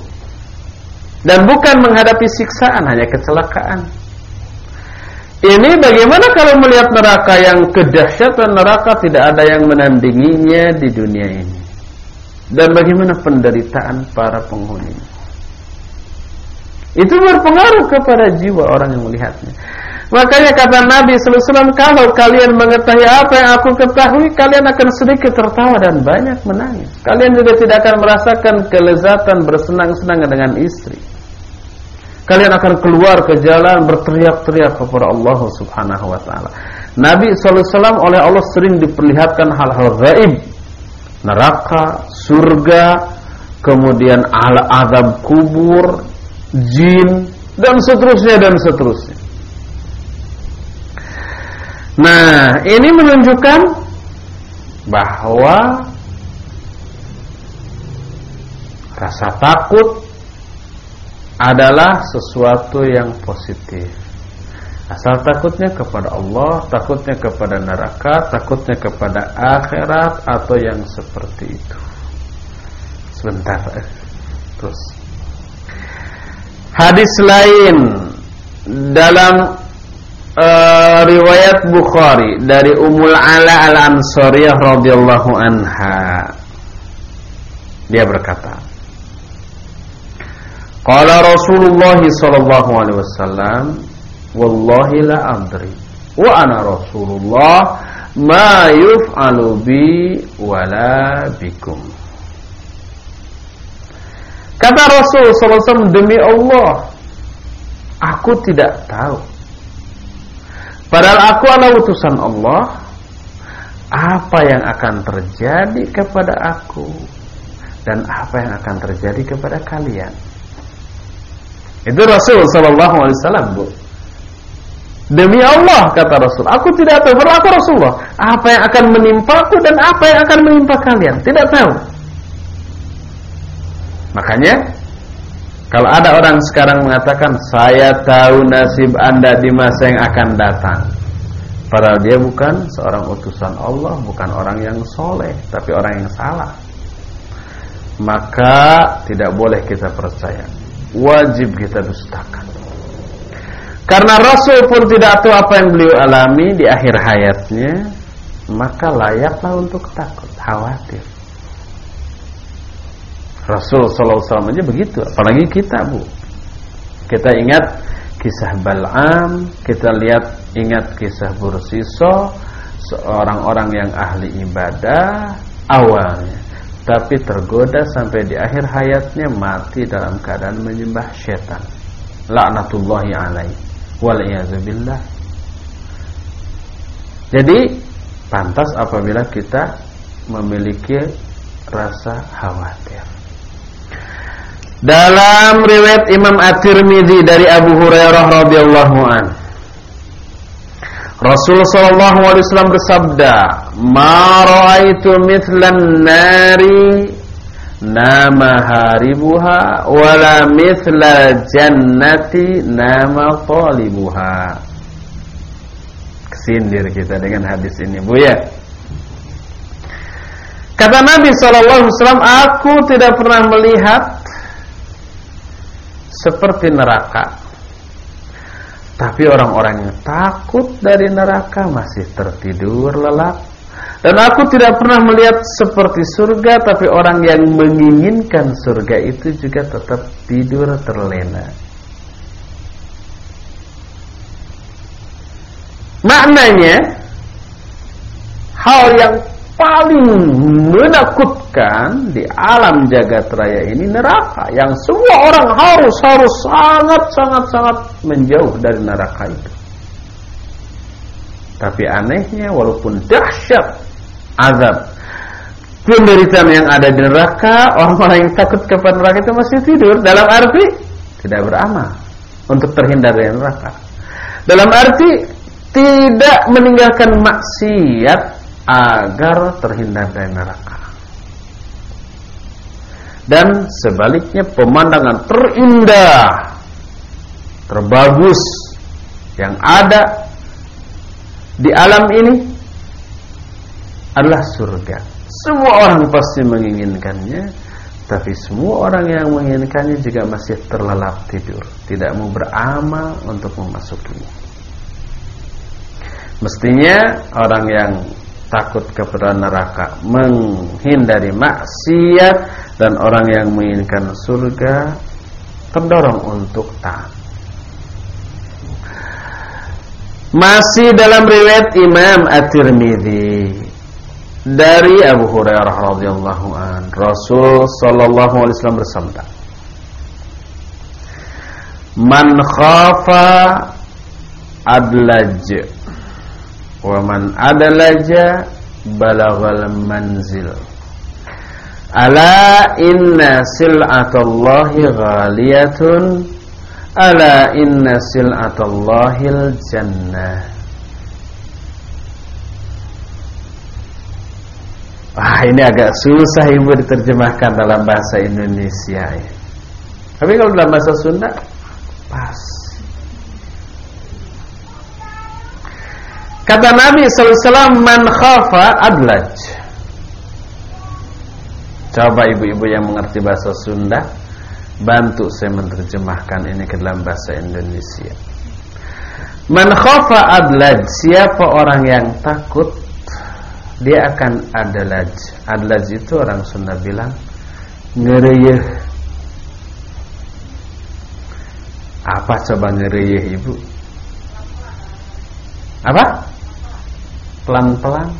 Speaker 1: Dan bukan menghadapi siksaan, hanya kecelakaan. Ini bagaimana kalau melihat neraka yang kedahsyatan neraka tidak ada yang menandinginya di dunia ini. Dan bagaimana penderitaan para penghuni. Itu berpengaruh kepada jiwa orang yang melihatnya. Makanya kata Nabi SAW, kalau kalian mengetahui apa yang aku ketahui, kalian akan sedikit tertawa dan banyak menangis. Kalian juga tidak akan merasakan kelezatan bersenang-senang dengan istri. Kalian akan keluar ke jalan berteriak-teriak kepada Allah Subhanahu Wa Taala. Nabi SAW oleh Allah sering diperlihatkan hal-hal gaib, neraka, surga, kemudian al azab kubur, jin, dan seterusnya dan seterusnya. Nah, ini menunjukkan bahwa rasa takut adalah sesuatu yang positif. Asal takutnya kepada Allah, takutnya kepada neraka, takutnya kepada akhirat atau yang seperti itu. Sebentar, terus. Hadis lain dalam uh, riwayat Bukhari dari Ummul Ala Al-Ansariyah radhiyallahu anha. Dia berkata, Qala Rasulullah sallallahu alaihi wasallam, "Wallahi la adri wa ana Rasulullah ma yuf'alu bi wala bikum." Kata Rasul sallallahu alaihi wasallam, "Demi Allah, aku tidak tahu Padahal aku adalah utusan Allah. Apa yang akan terjadi kepada aku? Dan apa yang akan terjadi kepada kalian? Itu Rasul Wasallam bu. Demi Allah kata Rasul Aku tidak tahu Berlaku Rasulullah. Apa yang akan menimpaku dan apa yang akan menimpa kalian? Tidak tahu. Makanya kalau ada orang sekarang mengatakan saya tahu nasib anda di masa yang akan datang. Padahal dia bukan seorang utusan Allah Bukan orang yang soleh Tapi orang yang salah. Maka tidak boleh kita percaya. Wajib kita dustakan. Karena Rasul pun tidak tahu apa yang beliau alami Di akhir hayatnya Maka layaklah untuk takut Khawatir Rasul wasallam aja begitu, apalagi kita, Bu. Kita ingat kisah Bal'am, kita lihat ingat kisah Bursiso, seorang orang yang ahli ibadah awalnya, tapi tergoda sampai di akhir hayatnya mati dalam keadaan menyembah setan. Laknatullahi alaihi wal billah. Jadi pantas apabila kita memiliki rasa khawatir. Dalam riwayat Imam At-Tirmidzi dari Abu Hurairah radhiyallahu an. Rasul sallallahu alaihi wasallam bersabda, "Ma ra'aitu mithlan nari nama haribuha wala mithla jannati nama talibuha." Kesindir kita dengan hadis ini, Bu ya. Kata Nabi sallallahu alaihi wasallam, "Aku tidak pernah melihat seperti neraka. Tapi orang-orang yang takut dari neraka masih tertidur lelap. Dan aku tidak pernah melihat seperti surga Tapi orang yang menginginkan surga itu juga tetap tidur terlena Maknanya Hal yang paling menakutkan di alam jagat raya ini neraka yang semua orang harus harus sangat sangat sangat menjauh dari neraka itu. Tapi anehnya walaupun dahsyat azab penderitaan yang ada di neraka, orang-orang yang takut kepada neraka itu masih tidur dalam arti tidak beramal untuk terhindar dari neraka. Dalam arti tidak meninggalkan maksiat agar terhindar dari neraka. Dan sebaliknya pemandangan terindah, terbagus yang ada di alam ini adalah surga. Semua orang pasti menginginkannya, tapi semua orang yang menginginkannya juga masih terlelap tidur, tidak mau beramal untuk memasukinya. Mestinya orang yang takut kepada neraka menghindari maksiat dan orang yang menginginkan surga terdorong untuk taat. Masih dalam riwayat Imam At-Tirmidzi dari Abu Hurairah radhiyallahu an, Rasul sallallahu alaihi wasallam bersabda, "Man khafa adlaj wa man adlaja balagal manzil." Ala inna sil'atallahi ghaliyatun Ala inna sil'atallahil jannah Wah ini agak susah ibu diterjemahkan dalam bahasa Indonesia ya. Tapi kalau dalam bahasa Sunda Pas Kata Nabi SAW Man khafa adlaj Coba ibu-ibu yang mengerti bahasa Sunda Bantu saya menerjemahkan ini ke dalam bahasa Indonesia. Man khafa adlaj, siapa orang yang takut dia akan adlaj. Adlaj itu orang Sunda bilang ngereyeh. Apa coba ngereyeh ibu? Apa? Pelan-pelan?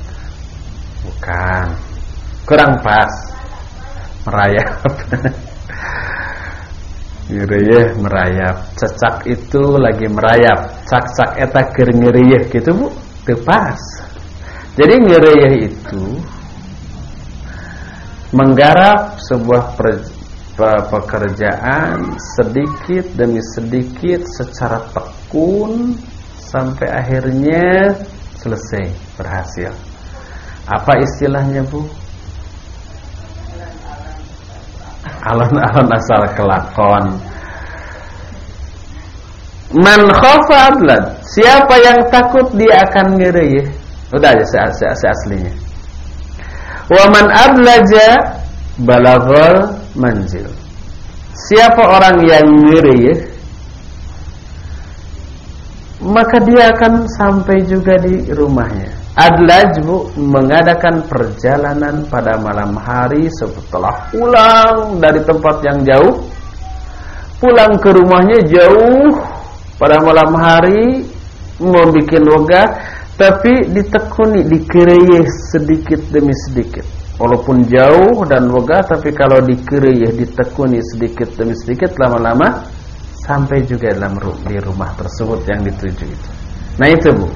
Speaker 1: Bukan. Kurang pas. Merayap. Ngereyeh merayap Cecak itu lagi merayap Cak-cak eta ker ngereyeh gitu bu Tepas Jadi ngereyeh itu Menggarap sebuah pekerjaan Sedikit demi sedikit Secara tekun Sampai akhirnya Selesai Berhasil. Apa istilahnya bu? alon-alon asal kelakon. Man khafa adlad siapa yang takut dia akan ngeri udah aja se se aslinya. Wa man adlaja balaghal manzil. Siapa orang yang ngeri maka dia akan sampai juga di rumahnya. Adlaj bu mengadakan perjalanan pada malam hari setelah pulang dari tempat yang jauh. Pulang ke rumahnya jauh pada malam hari membuat wogah tapi ditekuni dikereyeh sedikit demi sedikit. Walaupun jauh dan wogah tapi kalau dikereyeh ditekuni sedikit demi sedikit lama-lama sampai juga dalam di rumah tersebut yang dituju itu nah itu bu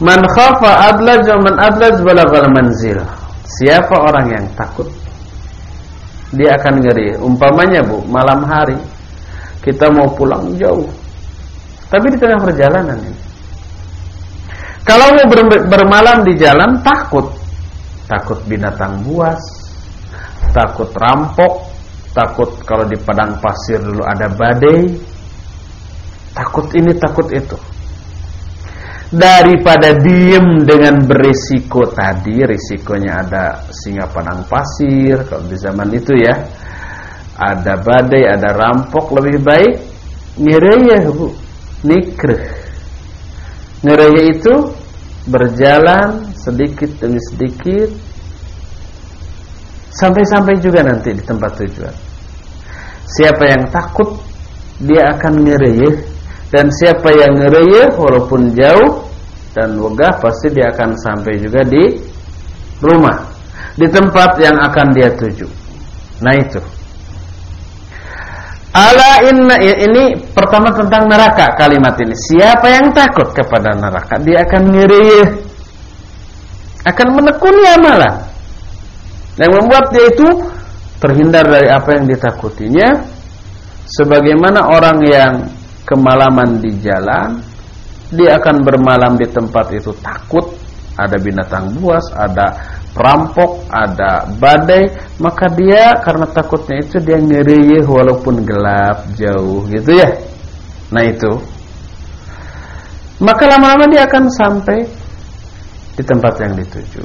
Speaker 1: Man khafa adlaj wa man adlaj balaghal manzil. Siapa orang yang takut dia akan ngeri. Umpamanya Bu, malam hari kita mau pulang jauh. Tapi di tengah perjalanan ini. Kalau mau ber bermalam di jalan takut. Takut binatang buas, takut rampok, takut kalau di padang pasir dulu ada badai. Takut ini, takut itu. Daripada diem dengan berisiko tadi risikonya ada singa padang pasir kalau di zaman itu ya. Ada badai ada rampok lebih baik ngereyeh bu. Nikreh. Ngereyeh itu berjalan sedikit demi sedikit sampai-sampai juga nanti di tempat tujuan siapa yang takut dia akan ngereyeh dan siapa yang ngereyeh walaupun jauh dan wegah pasti dia akan sampai juga di rumah di tempat yang akan dia tuju. Nah itu. Ala inna ini pertama tentang neraka kalimat ini. Siapa yang takut kepada neraka dia akan ngereyeh akan menekuni amalan yang membuat dia itu terhindar dari apa yang ditakutinya sebagaimana orang yang kemalaman di jalan dia akan bermalam di tempat itu takut ada binatang buas, ada perampok, ada badai, maka dia karena takutnya itu dia ngeriyeh walaupun gelap jauh gitu ya. Nah itu. maka lama-lama dia akan sampai di tempat yang dituju.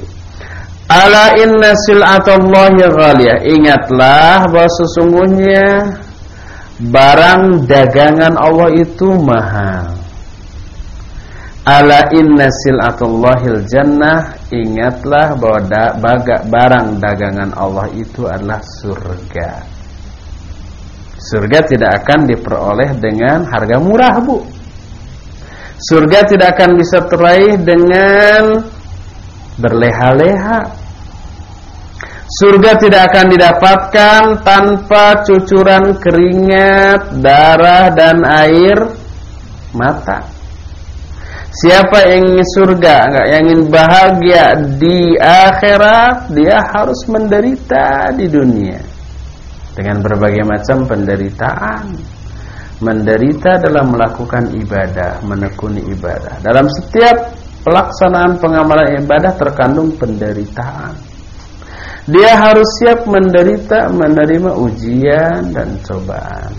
Speaker 1: Ala inna sil'atallahi ghaliyah. Ingatlah bahwa sesungguhnya barang dagangan Allah itu mahal. Ala inna sil'atullahil jannah Ingatlah bahwa da, baga, barang dagangan Allah itu adalah surga Surga tidak akan diperoleh dengan harga murah bu Surga tidak akan bisa teraih dengan berleha-leha Surga tidak akan didapatkan tanpa cucuran keringat, darah dan air mata. Siapa yang ingin surga, enggak yang ingin bahagia di akhirat, dia harus menderita di dunia dengan berbagai macam penderitaan. Menderita dalam melakukan ibadah, menekuni ibadah. Dalam setiap pelaksanaan pengamalan ibadah terkandung penderitaan. Dia harus siap menderita menerima ujian dan cobaan.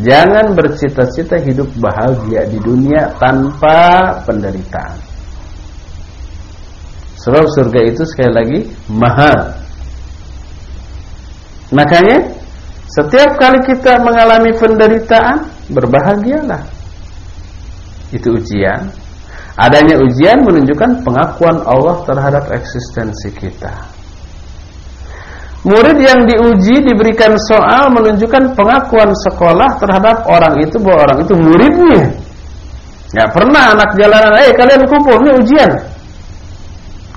Speaker 1: Jangan bercita-cita hidup bahagia di dunia tanpa penderitaan. Sebab surga itu sekali lagi mahal. Makanya setiap kali kita mengalami penderitaan, berbahagialah. Itu ujian Adanya ujian menunjukkan pengakuan Allah terhadap eksistensi kita. Murid yang diuji diberikan soal menunjukkan pengakuan sekolah terhadap orang itu bahwa orang itu muridnya. Gak pernah anak jalanan, eh kalian kumpul ini ujian.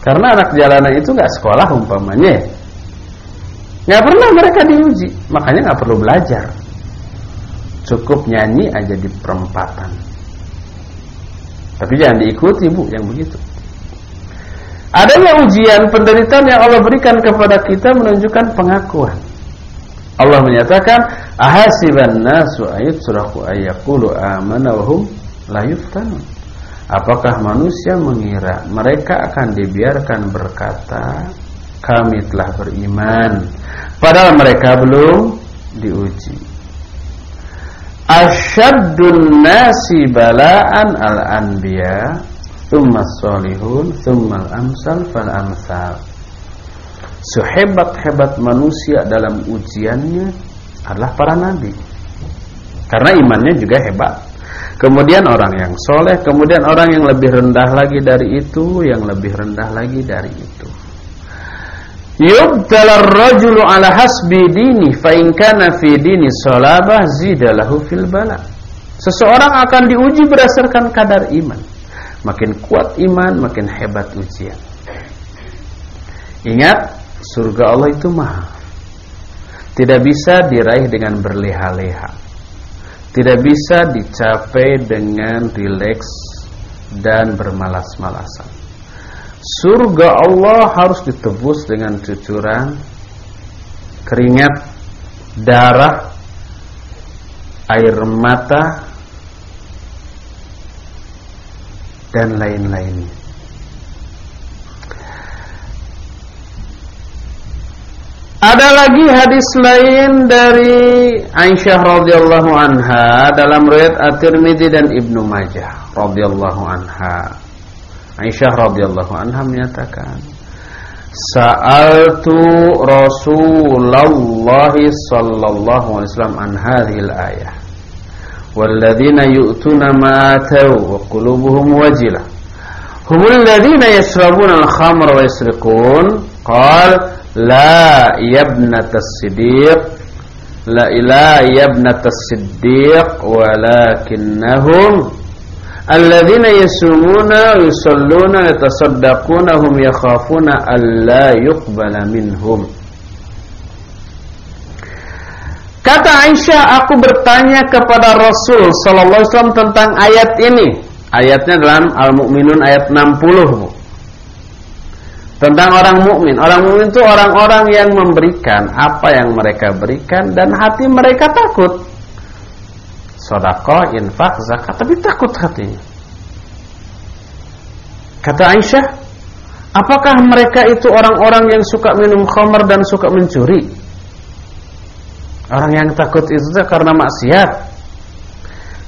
Speaker 1: Karena anak jalanan itu gak sekolah umpamanya. Gak pernah mereka diuji, makanya gak perlu belajar. Cukup nyanyi aja di perempatan. Tapi jangan diikuti bu yang begitu. Adanya ujian penderitaan yang Allah berikan kepada kita menunjukkan pengakuan. Allah menyatakan, "Ahasiban nasu ayutsraku ayyaqulu amana wa hum la yuftanun." Apakah manusia mengira mereka akan dibiarkan berkata, "Kami telah beriman," padahal mereka belum diuji. Asyaddun nasi bala'an al-anbiya Thumma salihun Thumma al-amsal fal-amsal. Sehebat-hebat manusia dalam ujiannya Adalah para nabi. Karena imannya juga hebat. Kemudian orang yang soleh Kemudian orang yang lebih rendah lagi dari itu Yang lebih rendah lagi dari itu Yubtalar rajulu ala hasbi dini fa in kana fi dini salabah zidalahu fil bala. Seseorang akan diuji berdasarkan kadar iman. Makin kuat iman, makin hebat ujian. Ingat, surga Allah itu mahal. Tidak bisa diraih dengan berleha-leha. Tidak bisa dicapai dengan rileks dan bermalas-malasan. Surga Allah harus ditebus dengan cucuran keringat, darah, air mata dan lain-lainnya. Ada lagi hadis lain dari Aisyah radhiyallahu anha dalam riwayat At-Tirmidzi dan Ibnu Majah radhiyallahu anha. Aisyah radhiyallahu anha menyatakan Sa'altu Rasulullah sallallahu alaihi wasallam an hadhil ayah Walladzina yu'tuna ma ataw wa qulubuhum wajilah Humul ladzina yashrabuna al-khamra wa yasriqun qal la yabnata as-siddiq la ila yabnata as-siddiq walakinnahum alladzina yasumuna yusalluna yatasaddaquna hum yakhafuna alla yuqbala minhum Kata Aisyah, aku bertanya kepada Rasul sallallahu alaihi wasallam tentang ayat ini. Ayatnya dalam Al-Mu'minun ayat 60, Bu. Tentang orang mukmin. Orang mukmin itu orang-orang yang memberikan apa yang mereka berikan dan hati mereka takut sodako, infak, zakat, tapi takut hatinya. Kata Aisyah, apakah mereka itu orang-orang yang suka minum khamar dan suka mencuri? Orang yang takut itu karena maksiat.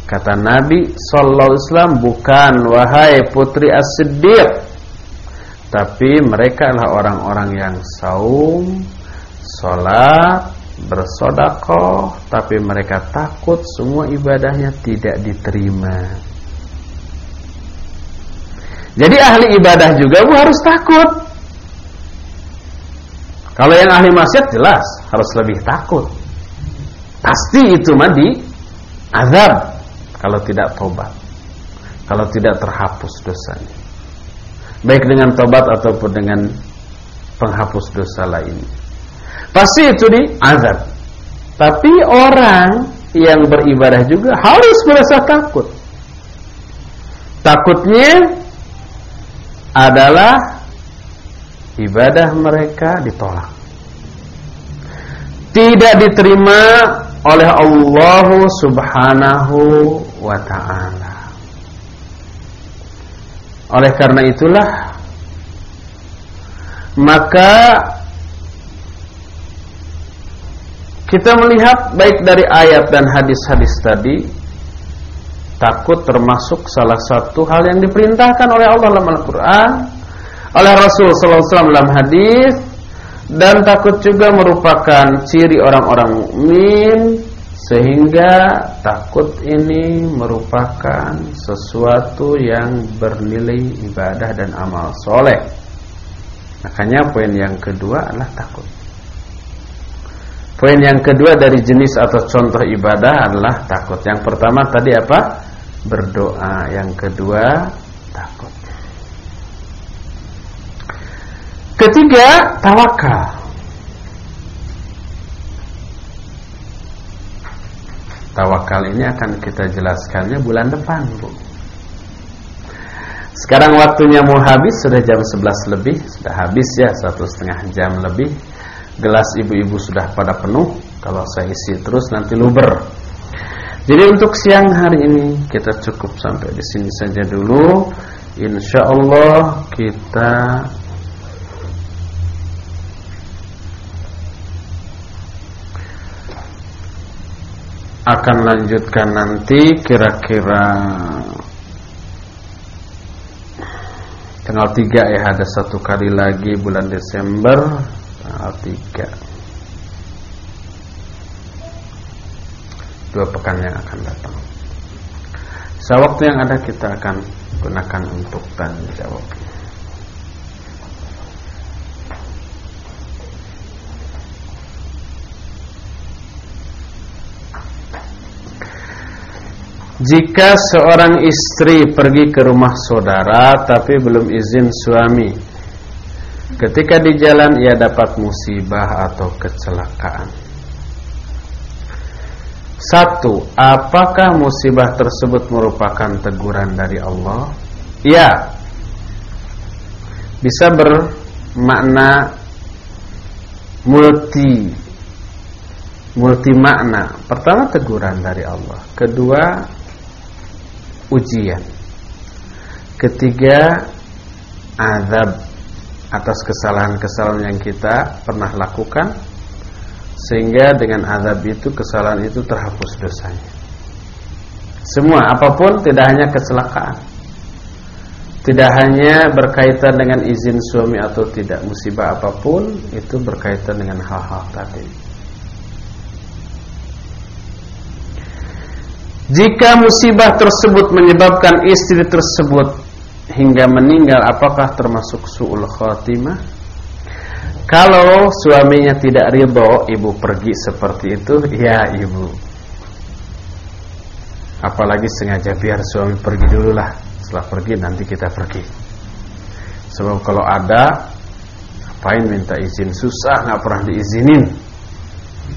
Speaker 1: Kata Nabi sallallahu alaihi wasallam bukan wahai putri As-Siddiq tapi mereka adalah orang-orang yang saum, salat, bersodakoh tapi mereka takut semua ibadahnya tidak diterima. Jadi ahli ibadah juga bu harus takut. Kalau yang ahli maksiat jelas harus lebih takut. Pasti itu mandi azab kalau tidak tobat. Kalau tidak terhapus dosanya. Baik dengan tobat ataupun dengan penghapus dosa lain. Pasti itu di azab. Tapi orang yang beribadah juga harus merasa takut. Takutnya adalah ibadah mereka ditolak. Tidak diterima oleh Allah Subhanahu wa taala. Oleh karena itulah maka kita melihat baik dari ayat dan hadis-hadis tadi takut termasuk salah satu hal yang diperintahkan oleh Allah dalam Al-Qur'an, oleh Rasul wasallam dalam hadis dan takut juga merupakan ciri orang-orang mukmin sehingga takut ini merupakan sesuatu yang bernilai ibadah dan amal soleh. Makanya poin yang kedua adalah takut. Poin yang kedua dari jenis atau contoh ibadah adalah takut. Yang pertama tadi apa? Berdoa. Yang kedua takut. Ketiga, tawakal. Tawakal ini akan kita jelaskannya bulan depan, Bu. Sekarang waktunya mau habis, sudah jam 11 lebih, sudah habis ya, satu setengah jam lebih. Gelas ibu-ibu sudah pada penuh, kalau saya isi terus nanti luber. Jadi untuk siang hari ini kita cukup sampai di sini saja dulu. Insya Allah kita akan lanjutkan nanti kira-kira tanggal 3 ya ada satu kali lagi bulan Desember tanggal 3 dua pekan yang akan datang. Sewaktu yang ada kita akan gunakan untuk tanya jawab. Jika seorang istri pergi ke rumah saudara tapi belum izin suami Ketika di jalan ia dapat musibah atau kecelakaan. Satu, apakah musibah tersebut merupakan teguran dari Allah? Ya. Bisa bermakna multi Multi makna Pertama teguran dari Allah. Kedua ujian. Ketiga, azab atas kesalahan-kesalahan yang kita pernah lakukan sehingga dengan azab itu kesalahan itu terhapus dosanya. Semua apa pun tidak hanya kecelakaan. Tidak hanya berkaitan dengan izin suami atau tidak musibah apa pun itu berkaitan dengan hal-hal tadi. Jika musibah tersebut menyebabkan istri tersebut hingga meninggal apakah termasuk su'ul khatimah? Kalau suaminya tidak ridho, ibu pergi seperti itu, ya ibu. Apalagi sengaja biar suami pergi dulu lah. Setelah pergi nanti kita pergi. Sebab kalau ada apain minta izin susah nggak pernah diizinin.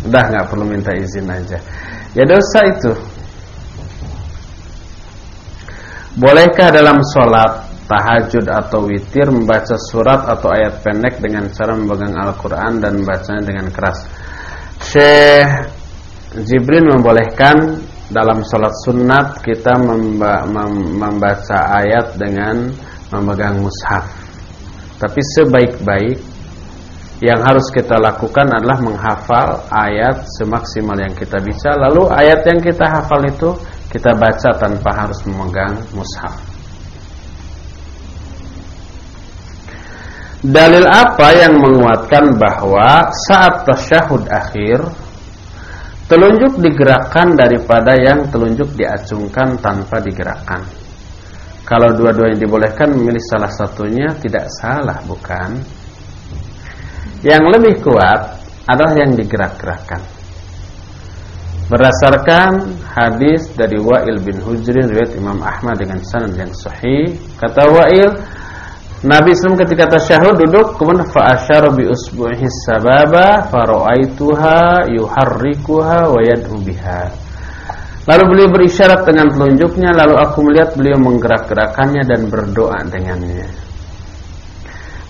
Speaker 1: Udah nggak perlu minta izin aja. Ya dosa itu Bolehkah dalam sholat tahajud atau witir membaca surat atau ayat pendek dengan cara memegang Al-Quran dan membacanya dengan keras? Syekh Jibril membolehkan dalam sholat sunat kita membaca ayat dengan memegang mushaf. Tapi sebaik-baik yang harus kita lakukan adalah menghafal ayat semaksimal yang kita bisa. Lalu ayat yang kita hafal itu kita baca tanpa harus memegang mushaf. Dalil apa yang menguatkan bahwa saat tasyahud akhir telunjuk digerakkan daripada yang telunjuk diacungkan tanpa digerakkan? Kalau dua-duanya dibolehkan memilih salah satunya tidak salah, bukan? Yang lebih kuat adalah yang digerak-gerakkan. Berdasarkan hadis dari Wa'il bin Hujrin riwayat Imam Ahmad dengan sanad yang sahih, kata Wa'il, Nabi SAW ketika tasyahud duduk kemudian fa'asyara bi usbu'ihi sababa fara'aituha yuharrikuha wa yad'u biha. Lalu beliau berisyarat dengan telunjuknya lalu aku melihat beliau menggerak-gerakannya dan berdoa dengannya.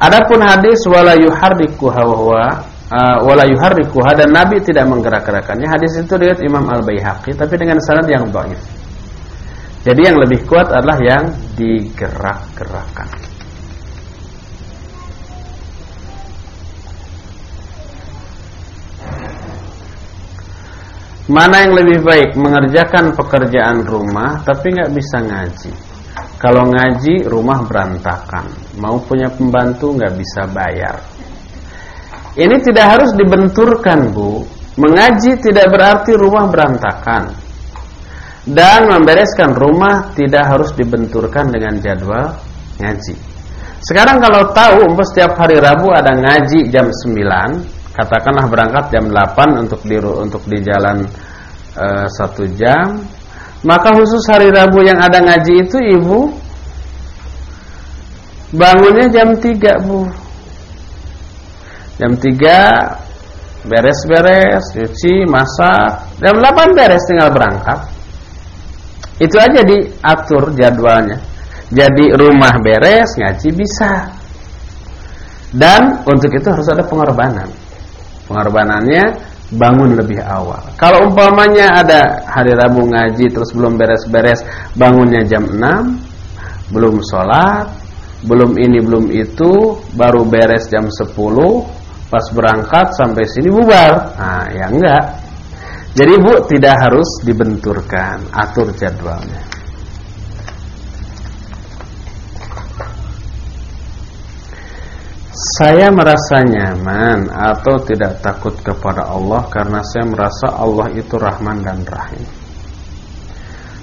Speaker 1: Adapun hadis wala yuharrikuha wa uh, wala yuharrikuha dan Nabi tidak menggerak-gerakannya. Hadis itu riwayat Imam Al-Baihaqi tapi dengan sanad yang dhaif. Jadi yang lebih kuat adalah yang digerak-gerakkan. Mana yang lebih baik mengerjakan pekerjaan rumah tapi nggak bisa ngaji. Kalau ngaji rumah berantakan, mau punya pembantu nggak bisa bayar. Ini tidak harus dibenturkan bu. Mengaji tidak berarti rumah berantakan. Dan membereskan rumah tidak harus dibenturkan dengan jadwal ngaji. Sekarang kalau tahu setiap hari Rabu ada ngaji jam 9 katakanlah berangkat jam 8 untuk di untuk di jalan satu jam maka khusus hari Rabu yang ada ngaji itu ibu bangunnya jam 3 bu jam 3 beres-beres cuci masak. Jam 8 beres tinggal berangkat. Itu aja diatur jadwalnya. Jadi rumah beres ngaji bisa. Dan untuk itu harus ada pengorbanan. Pengorbanannya bangun lebih awal. Kalau umpamanya ada hari Rabu ngaji terus belum beres-beres, bangunnya jam 6, belum sholat, belum ini belum itu, baru beres jam 10, pas berangkat sampai sini bubar. Nah, ya enggak. Jadi Bu tidak harus dibenturkan, atur jadwalnya. Saya merasa nyaman atau tidak takut kepada Allah karena saya merasa Allah itu Rahman dan Rahim.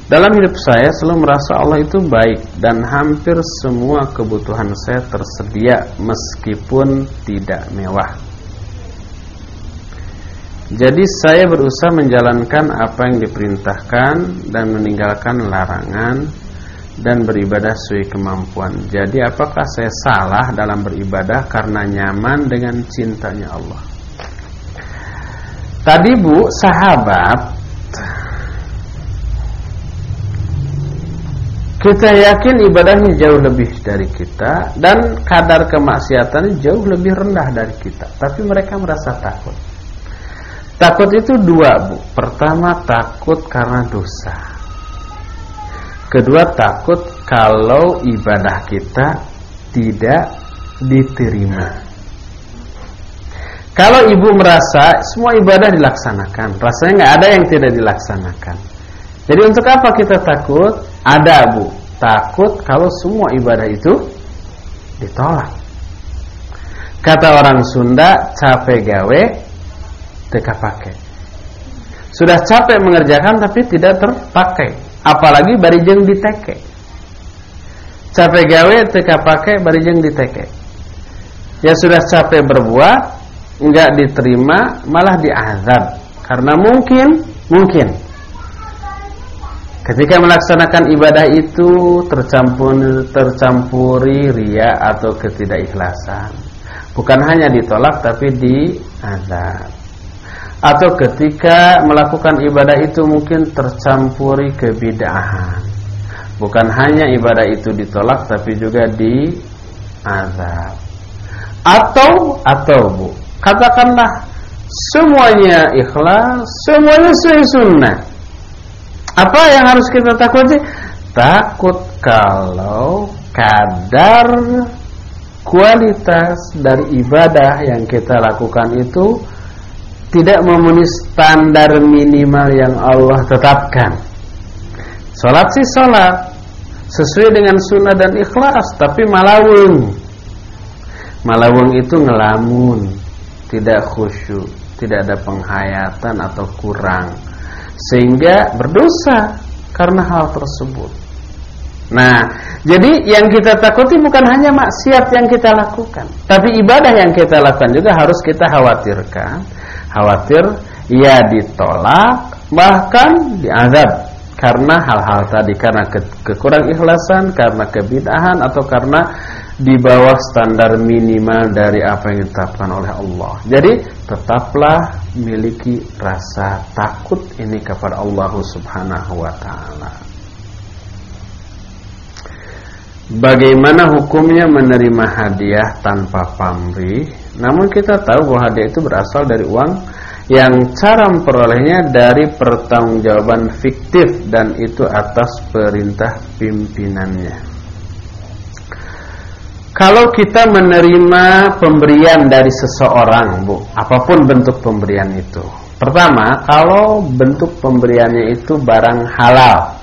Speaker 1: Dalam hidup saya selalu merasa Allah itu baik dan hampir semua kebutuhan saya tersedia meskipun tidak mewah. Jadi saya berusaha menjalankan apa yang diperintahkan dan meninggalkan larangan dan beribadah sesuai kemampuan. Jadi apakah saya salah dalam beribadah karena nyaman dengan cintanya Allah? Tadi Bu, sahabat kita yakin ibadahnya jauh lebih dari kita dan kadar kemaksiatannya jauh lebih rendah dari kita, tapi mereka merasa takut. Takut itu dua, Bu. Pertama, takut karena dosa. Kedua takut kalau ibadah kita tidak diterima. Kalau ibu merasa semua ibadah dilaksanakan, rasanya nggak ada yang tidak dilaksanakan. Jadi untuk apa kita takut? Ada bu, takut kalau semua ibadah itu ditolak. Kata orang Sunda, capek gawe, teka pakai. Sudah capek mengerjakan tapi tidak terpakai apalagi barijeng diteke capek gawe teka pakai barijeng diteke ya sudah capek berbuat enggak diterima malah diazab karena mungkin mungkin ketika melaksanakan ibadah itu tercampur tercampuri ria atau ketidakikhlasan bukan hanya ditolak tapi diazab atau ketika melakukan ibadah itu mungkin tercampuri kebidahan. Bukan hanya ibadah itu ditolak tapi juga diazab. Atau atau Bu, katakanlah semuanya ikhlas, semuanya sesuai sunnah. Apa yang harus kita takuti? Takut kalau kadar kualitas dari ibadah yang kita lakukan itu tidak memenuhi standar minimal yang Allah tetapkan. Sholat sih sholat Sesuai dengan sunnah dan ikhlas Tapi malawung Malawung itu ngelamun Tidak khusyuk Tidak ada penghayatan atau kurang Sehingga berdosa Karena hal tersebut. Nah jadi yang kita takuti bukan hanya maksiat yang kita lakukan Tapi ibadah yang kita lakukan juga harus kita khawatirkan. Khawatir ia ditolak Bahkan diazab karena hal-hal tadi karena ke kekurang ikhlasan, karena kebidahan atau karena di bawah standar minimal dari apa yang ditetapkan oleh Allah. Jadi tetaplah miliki rasa takut ini kepada Allah Subhanahu wa taala. Bagaimana hukumnya menerima hadiah tanpa pamrih? Namun kita tahu bahwa hadiah itu berasal dari uang yang cara memperolehnya dari pertanggungjawaban fiktif dan itu atas perintah pimpinannya. Kalau kita menerima pemberian dari seseorang, Bu, apa pun bentuk pemberian itu. Pertama, kalau bentuk pemberiannya itu barang halal.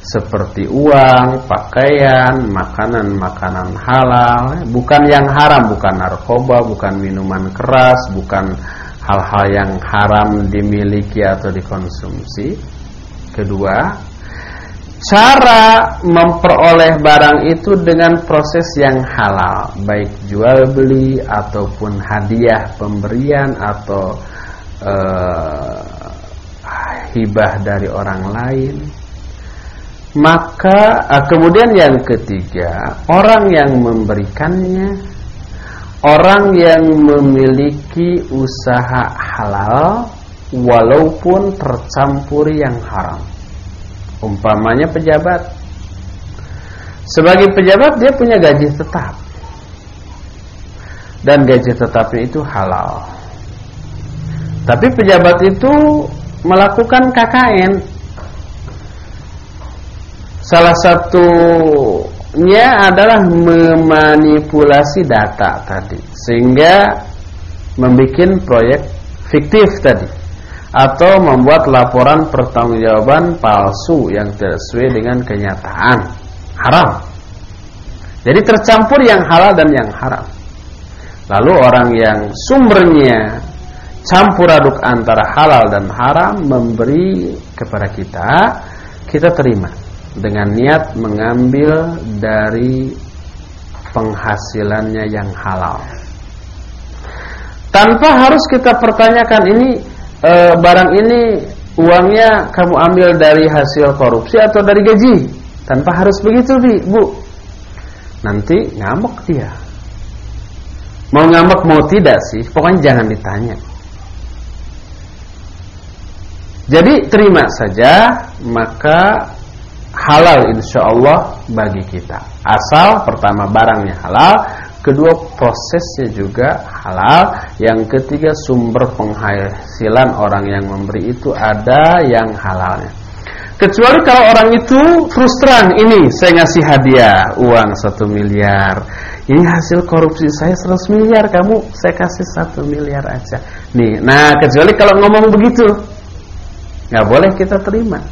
Speaker 1: Seperti uang, pakaian, makanan-makanan halal, bukan yang haram, bukan narkoba, bukan minuman keras, bukan hal-hal yang haram dimiliki atau dikonsumsi. Kedua, cara memperoleh barang itu dengan proses yang halal, baik jual beli ataupun hadiah pemberian atau uh, hibah dari orang lain. Maka uh, kemudian yang ketiga, orang yang memberikannya orang yang memiliki usaha halal walaupun tercampur yang haram. Umpamanya pejabat. Sebagai pejabat dia punya gaji tetap. Dan gaji tetapnya itu halal. Tapi pejabat itu melakukan KKN. Salah satu nya adalah memanipulasi data tadi sehingga membuat proyek fiktif tadi atau membuat laporan pertanggungjawaban palsu yang tidak sesuai dengan kenyataan haram. Jadi tercampur yang halal dan yang haram. Lalu orang yang sumbernya campur aduk antara halal dan haram memberi kepada kita, kita terima dengan niat mengambil dari penghasilannya yang halal. Tanpa harus kita pertanyakan ini e, barang ini uangnya kamu ambil dari hasil korupsi atau dari gaji. Tanpa harus begitu, Bu. Nanti ngambek dia. Mau ngambek mau tidak sih, pokoknya jangan ditanya. Jadi terima saja, maka halal insya Allah bagi kita. Asal pertama barangnya halal, kedua prosesnya juga halal, yang ketiga sumber penghasilan orang yang memberi itu ada yang halalnya. Kecuali kalau orang itu terus terang ini saya ngasih hadiah uang satu miliar, ini hasil korupsi saya 100 miliar, kamu saya kasih satu miliar aja. Nih, nah kecuali kalau ngomong begitu, nggak boleh kita terima.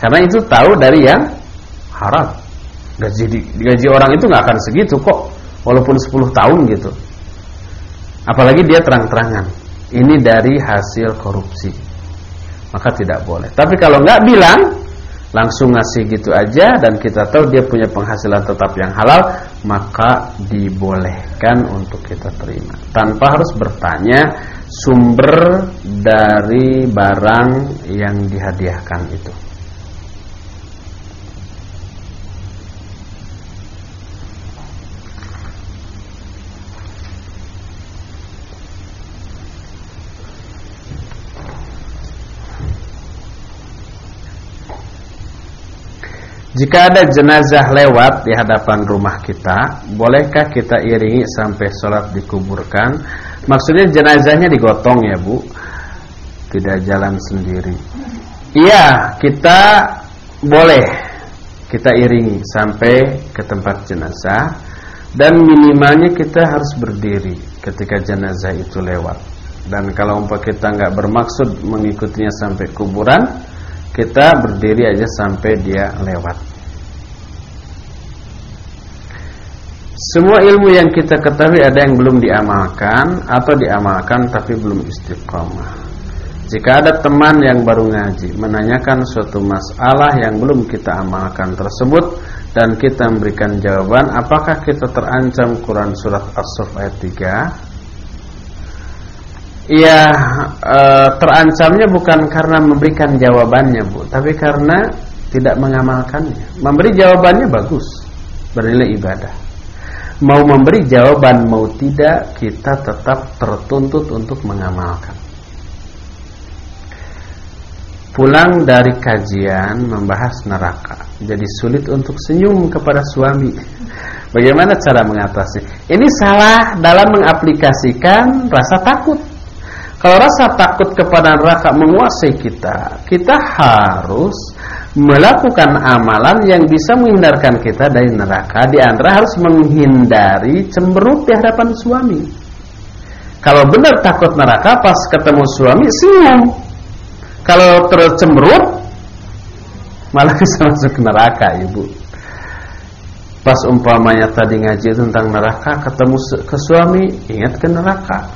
Speaker 1: Karena itu tahu dari yang haram. Gaji gaji orang itu nggak akan segitu kok, walaupun 10 tahun gitu. Apalagi dia terang-terangan. Ini dari hasil korupsi. Maka tidak boleh. Tapi kalau nggak bilang, langsung ngasih gitu aja dan kita tahu dia punya penghasilan tetap yang halal, maka dibolehkan untuk kita terima. Tanpa harus bertanya sumber dari barang yang dihadiahkan itu. Jika ada jenazah lewat di hadapan rumah kita, bolehkah kita iringi sampai sholat dikuburkan? Maksudnya jenazahnya digotong ya bu, tidak jalan sendiri. Iya, kita boleh kita iringi sampai ke tempat jenazah dan minimalnya kita harus berdiri ketika jenazah itu lewat. Dan kalau umpah kita nggak bermaksud mengikutinya sampai kuburan, Kita berdiri aja sampai dia lewat. Semua ilmu yang kita ketahui ada yang belum diamalkan atau diamalkan tapi belum istiqomah. Jika ada teman yang baru ngaji menanyakan suatu masalah yang belum kita amalkan tersebut dan kita memberikan jawaban, apakah kita terancam Quran surat As-Saff ayat 3? Iya e, terancamnya bukan karena memberikan jawabannya bu Tapi karena tidak mengamalkannya. Memberi jawabannya bagus Bernilai ibadah. Mau memberi jawaban mau tidak Kita tetap tertuntut untuk mengamalkan. Pulang dari kajian membahas neraka Jadi sulit untuk senyum kepada suami. Bagaimana cara mengatasi? Ini salah dalam mengaplikasikan rasa takut kalau rasa takut kepada neraka menguasai kita, kita harus melakukan amalan yang bisa menghindarkan kita dari neraka. Di antara harus menghindari cemberut di hadapan suami. Kalau benar takut neraka, pas ketemu suami senyum. Kalau terus cemberut, malah bisa masuk neraka, ibu. Pas umpamanya tadi ngaji tentang neraka, ketemu ke suami, ingat ke neraka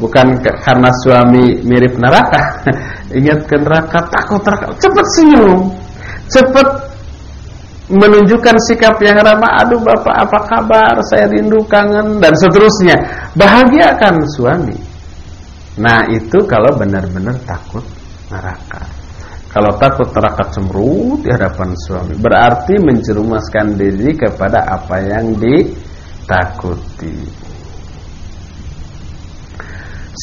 Speaker 1: bukan karena suami mirip neraka. Ingat ke neraka takut neraka. Cepat senyum. Cepat menunjukkan sikap yang ramah. Aduh bapak apa kabar? Saya rindu kangen dan seterusnya. Bahagiakan suami. Nah itu kalau benar-benar takut neraka. Kalau takut neraka cemberut di hadapan suami berarti menjerumuskan diri kepada apa yang ditakuti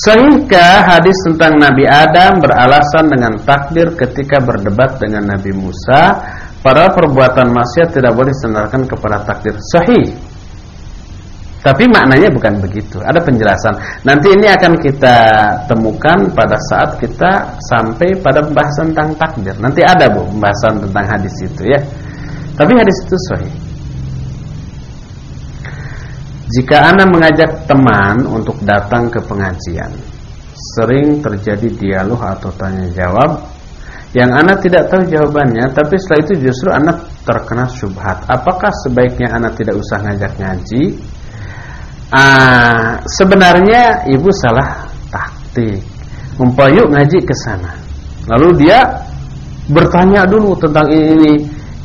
Speaker 1: sehingga hadis tentang Nabi Adam beralasan dengan takdir ketika berdebat dengan Nabi Musa Para perbuatan maksiat tidak boleh disandarkan kepada takdir Sahih. Tapi maknanya bukan begitu. Ada penjelasan. Nanti ini akan kita temukan pada saat kita sampai pada pembahasan tentang takdir. Nanti ada bu pembahasan tentang hadis itu ya. Tapi hadis itu sahih jika Anda mengajak teman untuk datang ke pengajian, sering terjadi dialog atau tanya jawab yang Anda tidak tahu jawabannya, tapi setelah itu justru Anda terkena syubhat. Apakah sebaiknya Anda tidak usah ngajak ngaji? Ah, sebenarnya ibu salah taktik. Umpayuk ngaji ke sana. Lalu dia bertanya dulu tentang ini, ini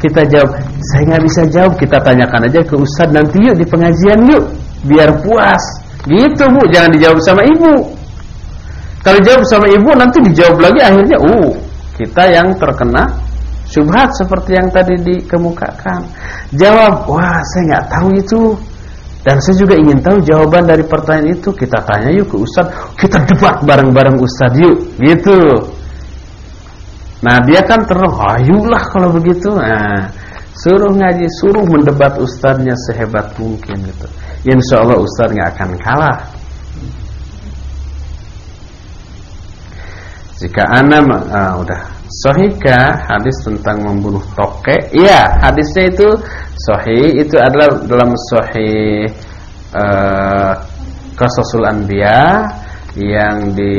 Speaker 1: kita jawab, saya nggak bisa jawab, kita tanyakan aja ke Ustaz nanti yuk di pengajian yuk, biar puas. Gitu Bu, jangan dijawab sama ibu. Kalau jawab sama ibu nanti dijawab lagi akhirnya, uh, kita yang terkena syubhat seperti yang tadi dikemukakan. Jawab, wah saya nggak tahu itu. Dan saya juga ingin tahu jawaban dari pertanyaan itu. Kita tanya yuk ke Ustaz, kita debat bareng-bareng Ustaz yuk, gitu. Nah dia kan terus ayulah kalau begitu. Nah, Suruh ngaji, suruh mendebat ustadznya sehebat mungkin gitu. Insya Allah ustadz nggak akan kalah. Jika anda uh, udah. Sohika hadis tentang membunuh tokek Iya hadisnya itu Sohi itu adalah dalam Sohi uh, Kasasul Anbiya Yang di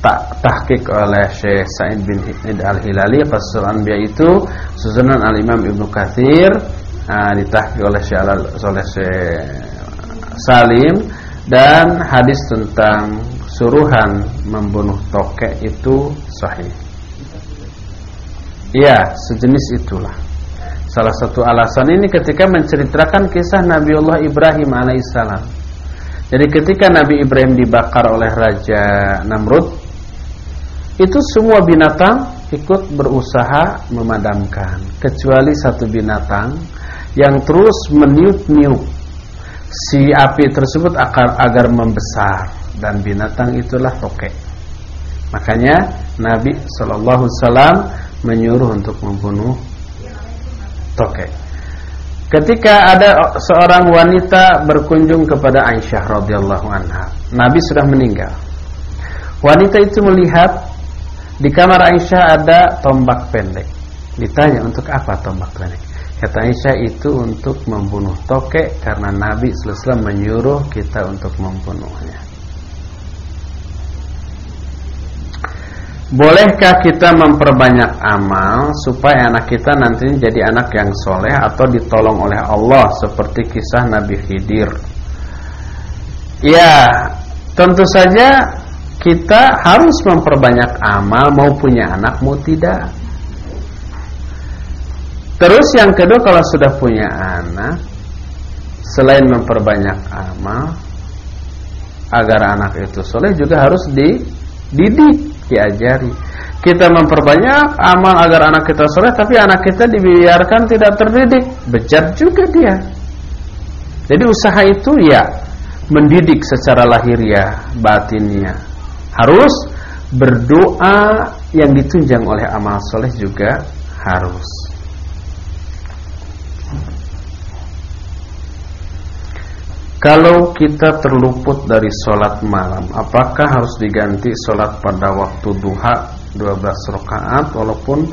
Speaker 1: tak tahqiq oleh Syekh Sa'id bin Hid Al-Hilali Qasul Anbiya itu susunan Al-Imam Ibnu Katsir uh, ditahqiq oleh Syekh oleh Syekh Salim dan hadis tentang suruhan membunuh tokek itu sahih. Iya, sejenis itulah. Salah satu alasan ini ketika menceritakan kisah Nabiullah Ibrahim alaihissalam. Jadi ketika Nabi Ibrahim dibakar oleh Raja Namrud itu semua binatang ikut berusaha memadamkan kecuali satu binatang yang terus meniup-niup si api tersebut akan agar membesar dan binatang itulah tokek. Makanya Nabi Wasallam menyuruh untuk membunuh tokek. Ketika ada seorang wanita berkunjung kepada Aisyah radhiyallahu anha, Nabi sudah meninggal. Wanita itu melihat di kamar Aisyah ada tombak pendek. Ditanya untuk apa tombak pendek? Kata Aisyah itu untuk membunuh tokek karena Nabi SAW menyuruh kita untuk membunuhnya. Bolehkah kita memperbanyak amal supaya anak kita nantinya jadi anak yang soleh atau ditolong oleh Allah seperti kisah Nabi Khidir? Ya, tentu saja kita harus memperbanyak amal mau punya anak mau tidak. Terus yang kedua kalau sudah punya anak, selain memperbanyak amal, agar anak itu soleh juga harus dididik diajari. Kita memperbanyak amal agar anak kita soleh, tapi anak kita dibiarkan tidak terdidik, bejat juga dia. Jadi usaha itu ya mendidik secara lahiriah, batinnya. Harus berdoa yang ditunjang oleh amal soleh juga harus. Kalau kita terluput dari sholat malam Apakah harus diganti sholat pada waktu duha 12 rakaat? Walaupun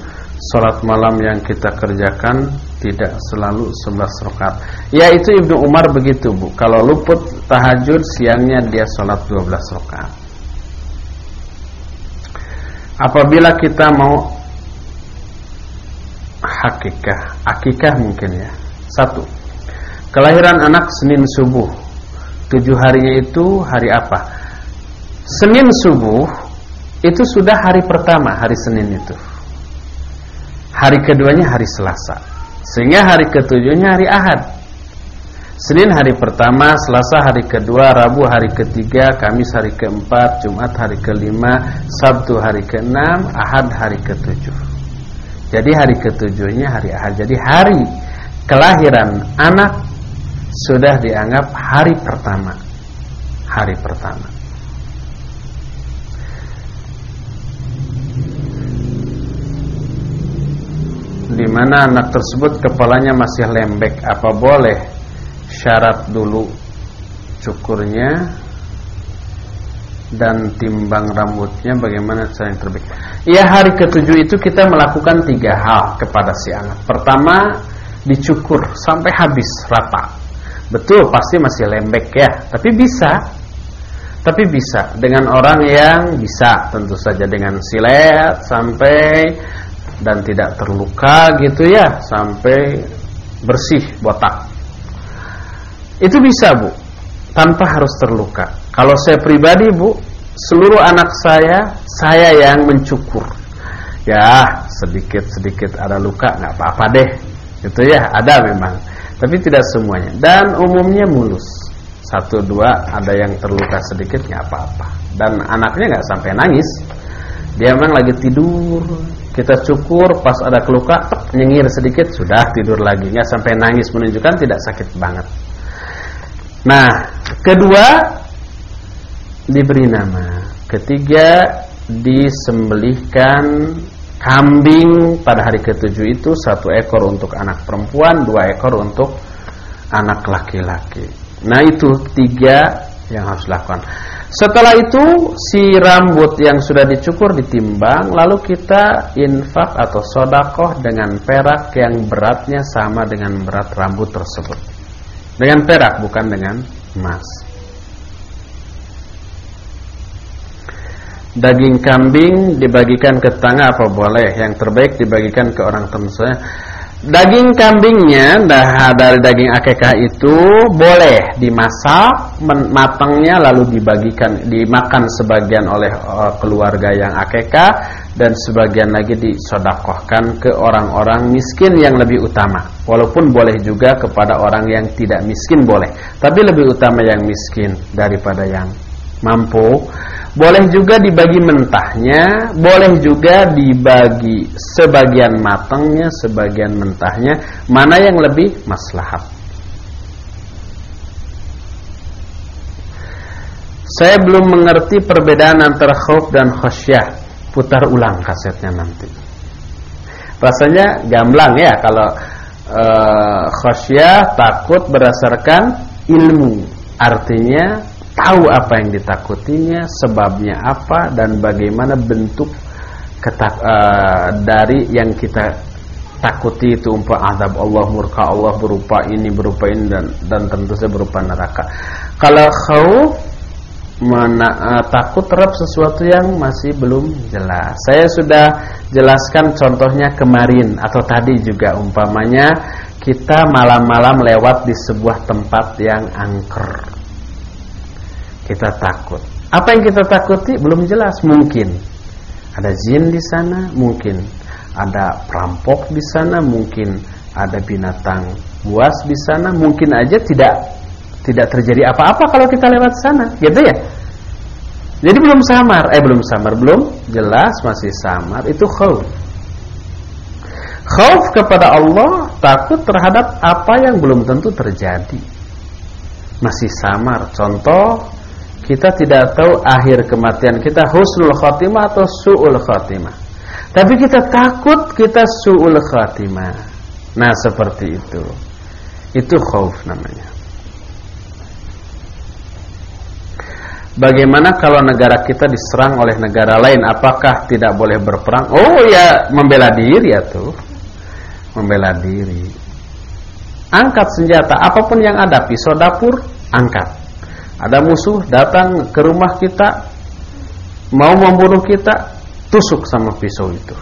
Speaker 1: sholat malam yang kita kerjakan Tidak selalu 11 rakaat. Ya itu Ibnu Umar begitu bu. Kalau luput tahajud siangnya dia sholat 12 rakaat Apabila kita mau Hakikah Akikah mungkin ya. Satu Kelahiran anak Senin subuh. Tujuh harinya itu hari apa? Senin subuh Itu sudah hari pertama Hari Senin itu. Hari keduanya hari Selasa. Sehingga hari ketujuhnya hari Ahad Senin hari pertama Selasa hari kedua Rabu hari ketiga Kamis hari keempat Jumat hari kelima Sabtu hari keenam Ahad hari ketujuh Jadi hari ketujuhnya hari Ahad Jadi hari kelahiran anak sudah dianggap hari pertama. Hari pertama. Di mana anak tersebut kepalanya masih lembek, apa boleh syarat dulu cukurnya dan timbang rambutnya bagaimana cara yang terbaik? Ya hari ketujuh itu kita melakukan tiga hal kepada si anak. Pertama dicukur sampai habis rata Betul pasti masih lembek ya Tapi bisa Tapi bisa Dengan orang yang bisa Tentu saja dengan silet Sampai Dan tidak terluka gitu ya Sampai bersih botak Itu bisa bu. Tanpa harus terluka. Kalau saya pribadi bu Seluruh anak saya Saya yang mencukur. Ya sedikit-sedikit ada luka nggak apa-apa deh. Itu ya ada memang. Tapi tidak semuanya. Dan umumnya mulus. Satu dua ada yang terluka sedikit nggak apa-apa. Dan anaknya nggak sampai nangis. Dia memang lagi tidur. Kita cukur pas ada keluka nyengir sedikit sudah tidur lagi. Nggak sampai nangis menunjukkan tidak sakit banget nah kedua diberi nama ketiga disembelihkan Kambing pada hari ketujuh itu satu ekor untuk anak perempuan, dua ekor untuk anak laki-laki. Nah itu tiga yang harus dilakukan. Setelah itu si rambut yang sudah dicukur ditimbang, lalu kita infak atau sodakoh dengan perak yang beratnya sama dengan berat rambut tersebut. Dengan perak bukan dengan emas. Daging kambing dibagikan ke tetangga apa boleh? Yang terbaik dibagikan ke orang teman saya. Daging kambingnya dari daging akekah itu boleh dimasak matangnya lalu dibagikan dimakan sebagian oleh uh, keluarga yang akekah dan sebagian lagi disodakohkan ke orang-orang miskin yang lebih utama. Walaupun boleh juga kepada orang yang tidak miskin boleh, tapi lebih utama yang miskin daripada yang mampu. Boleh juga dibagi mentahnya, boleh juga dibagi sebagian matangnya, sebagian mentahnya, mana yang lebih maslahat. Saya belum mengerti perbedaan antara khauf dan khasyah. Putar ulang kasetnya nanti. Rasanya gamblang ya kalau uh, khasyah takut berdasarkan ilmu. Artinya tahu apa yang ditakutinya, sebabnya apa dan bagaimana bentuk ketak, uh, dari yang kita takuti itu umpah azab Allah, murka Allah berupa ini, berupa ini dan dan tentu saja berupa neraka. Kalau khauf mena, uh, takut terhadap sesuatu yang masih belum jelas. Saya sudah jelaskan contohnya kemarin atau tadi juga umpamanya kita malam-malam lewat di sebuah tempat yang angker. Kita takut. Apa yang kita takuti belum jelas, mungkin ada jin di sana, mungkin ada perampok di sana, mungkin ada binatang buas di sana, mungkin aja tidak tidak terjadi apa-apa kalau kita lewat sana, gitu ya. Jadi belum samar, eh belum samar, belum jelas masih samar, itu khauf. Khauf kepada Allah, takut terhadap apa yang belum tentu terjadi. Masih samar. Contoh, kita tidak tahu akhir kematian kita husnul khatimah atau su'ul khatimah. Tapi kita takut kita su'ul khatimah. Nah, seperti itu. Itu khauf namanya. Bagaimana kalau negara kita diserang oleh negara lain Apakah tidak boleh berperang Oh ya membela diri ya tuh Membela diri Angkat senjata Apa pun yang ada Pisau dapur Angkat Ada musuh datang ke rumah kita Mau membunuh kita Tusuk sama pisau itu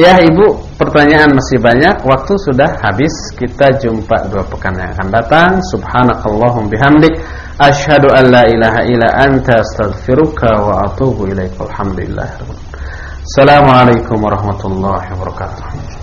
Speaker 1: Ya ibu, pertanyaan masih banyak. Waktu sudah habis. Kita jumpa dua pekan yang akan datang. Subhanakallahum bihamdik. Ashadu an la ilaha ila anta Astaghfiruka wa atubu ilaik. Alhamdulillah. Assalamualaikum warahmatullahi wabarakatuh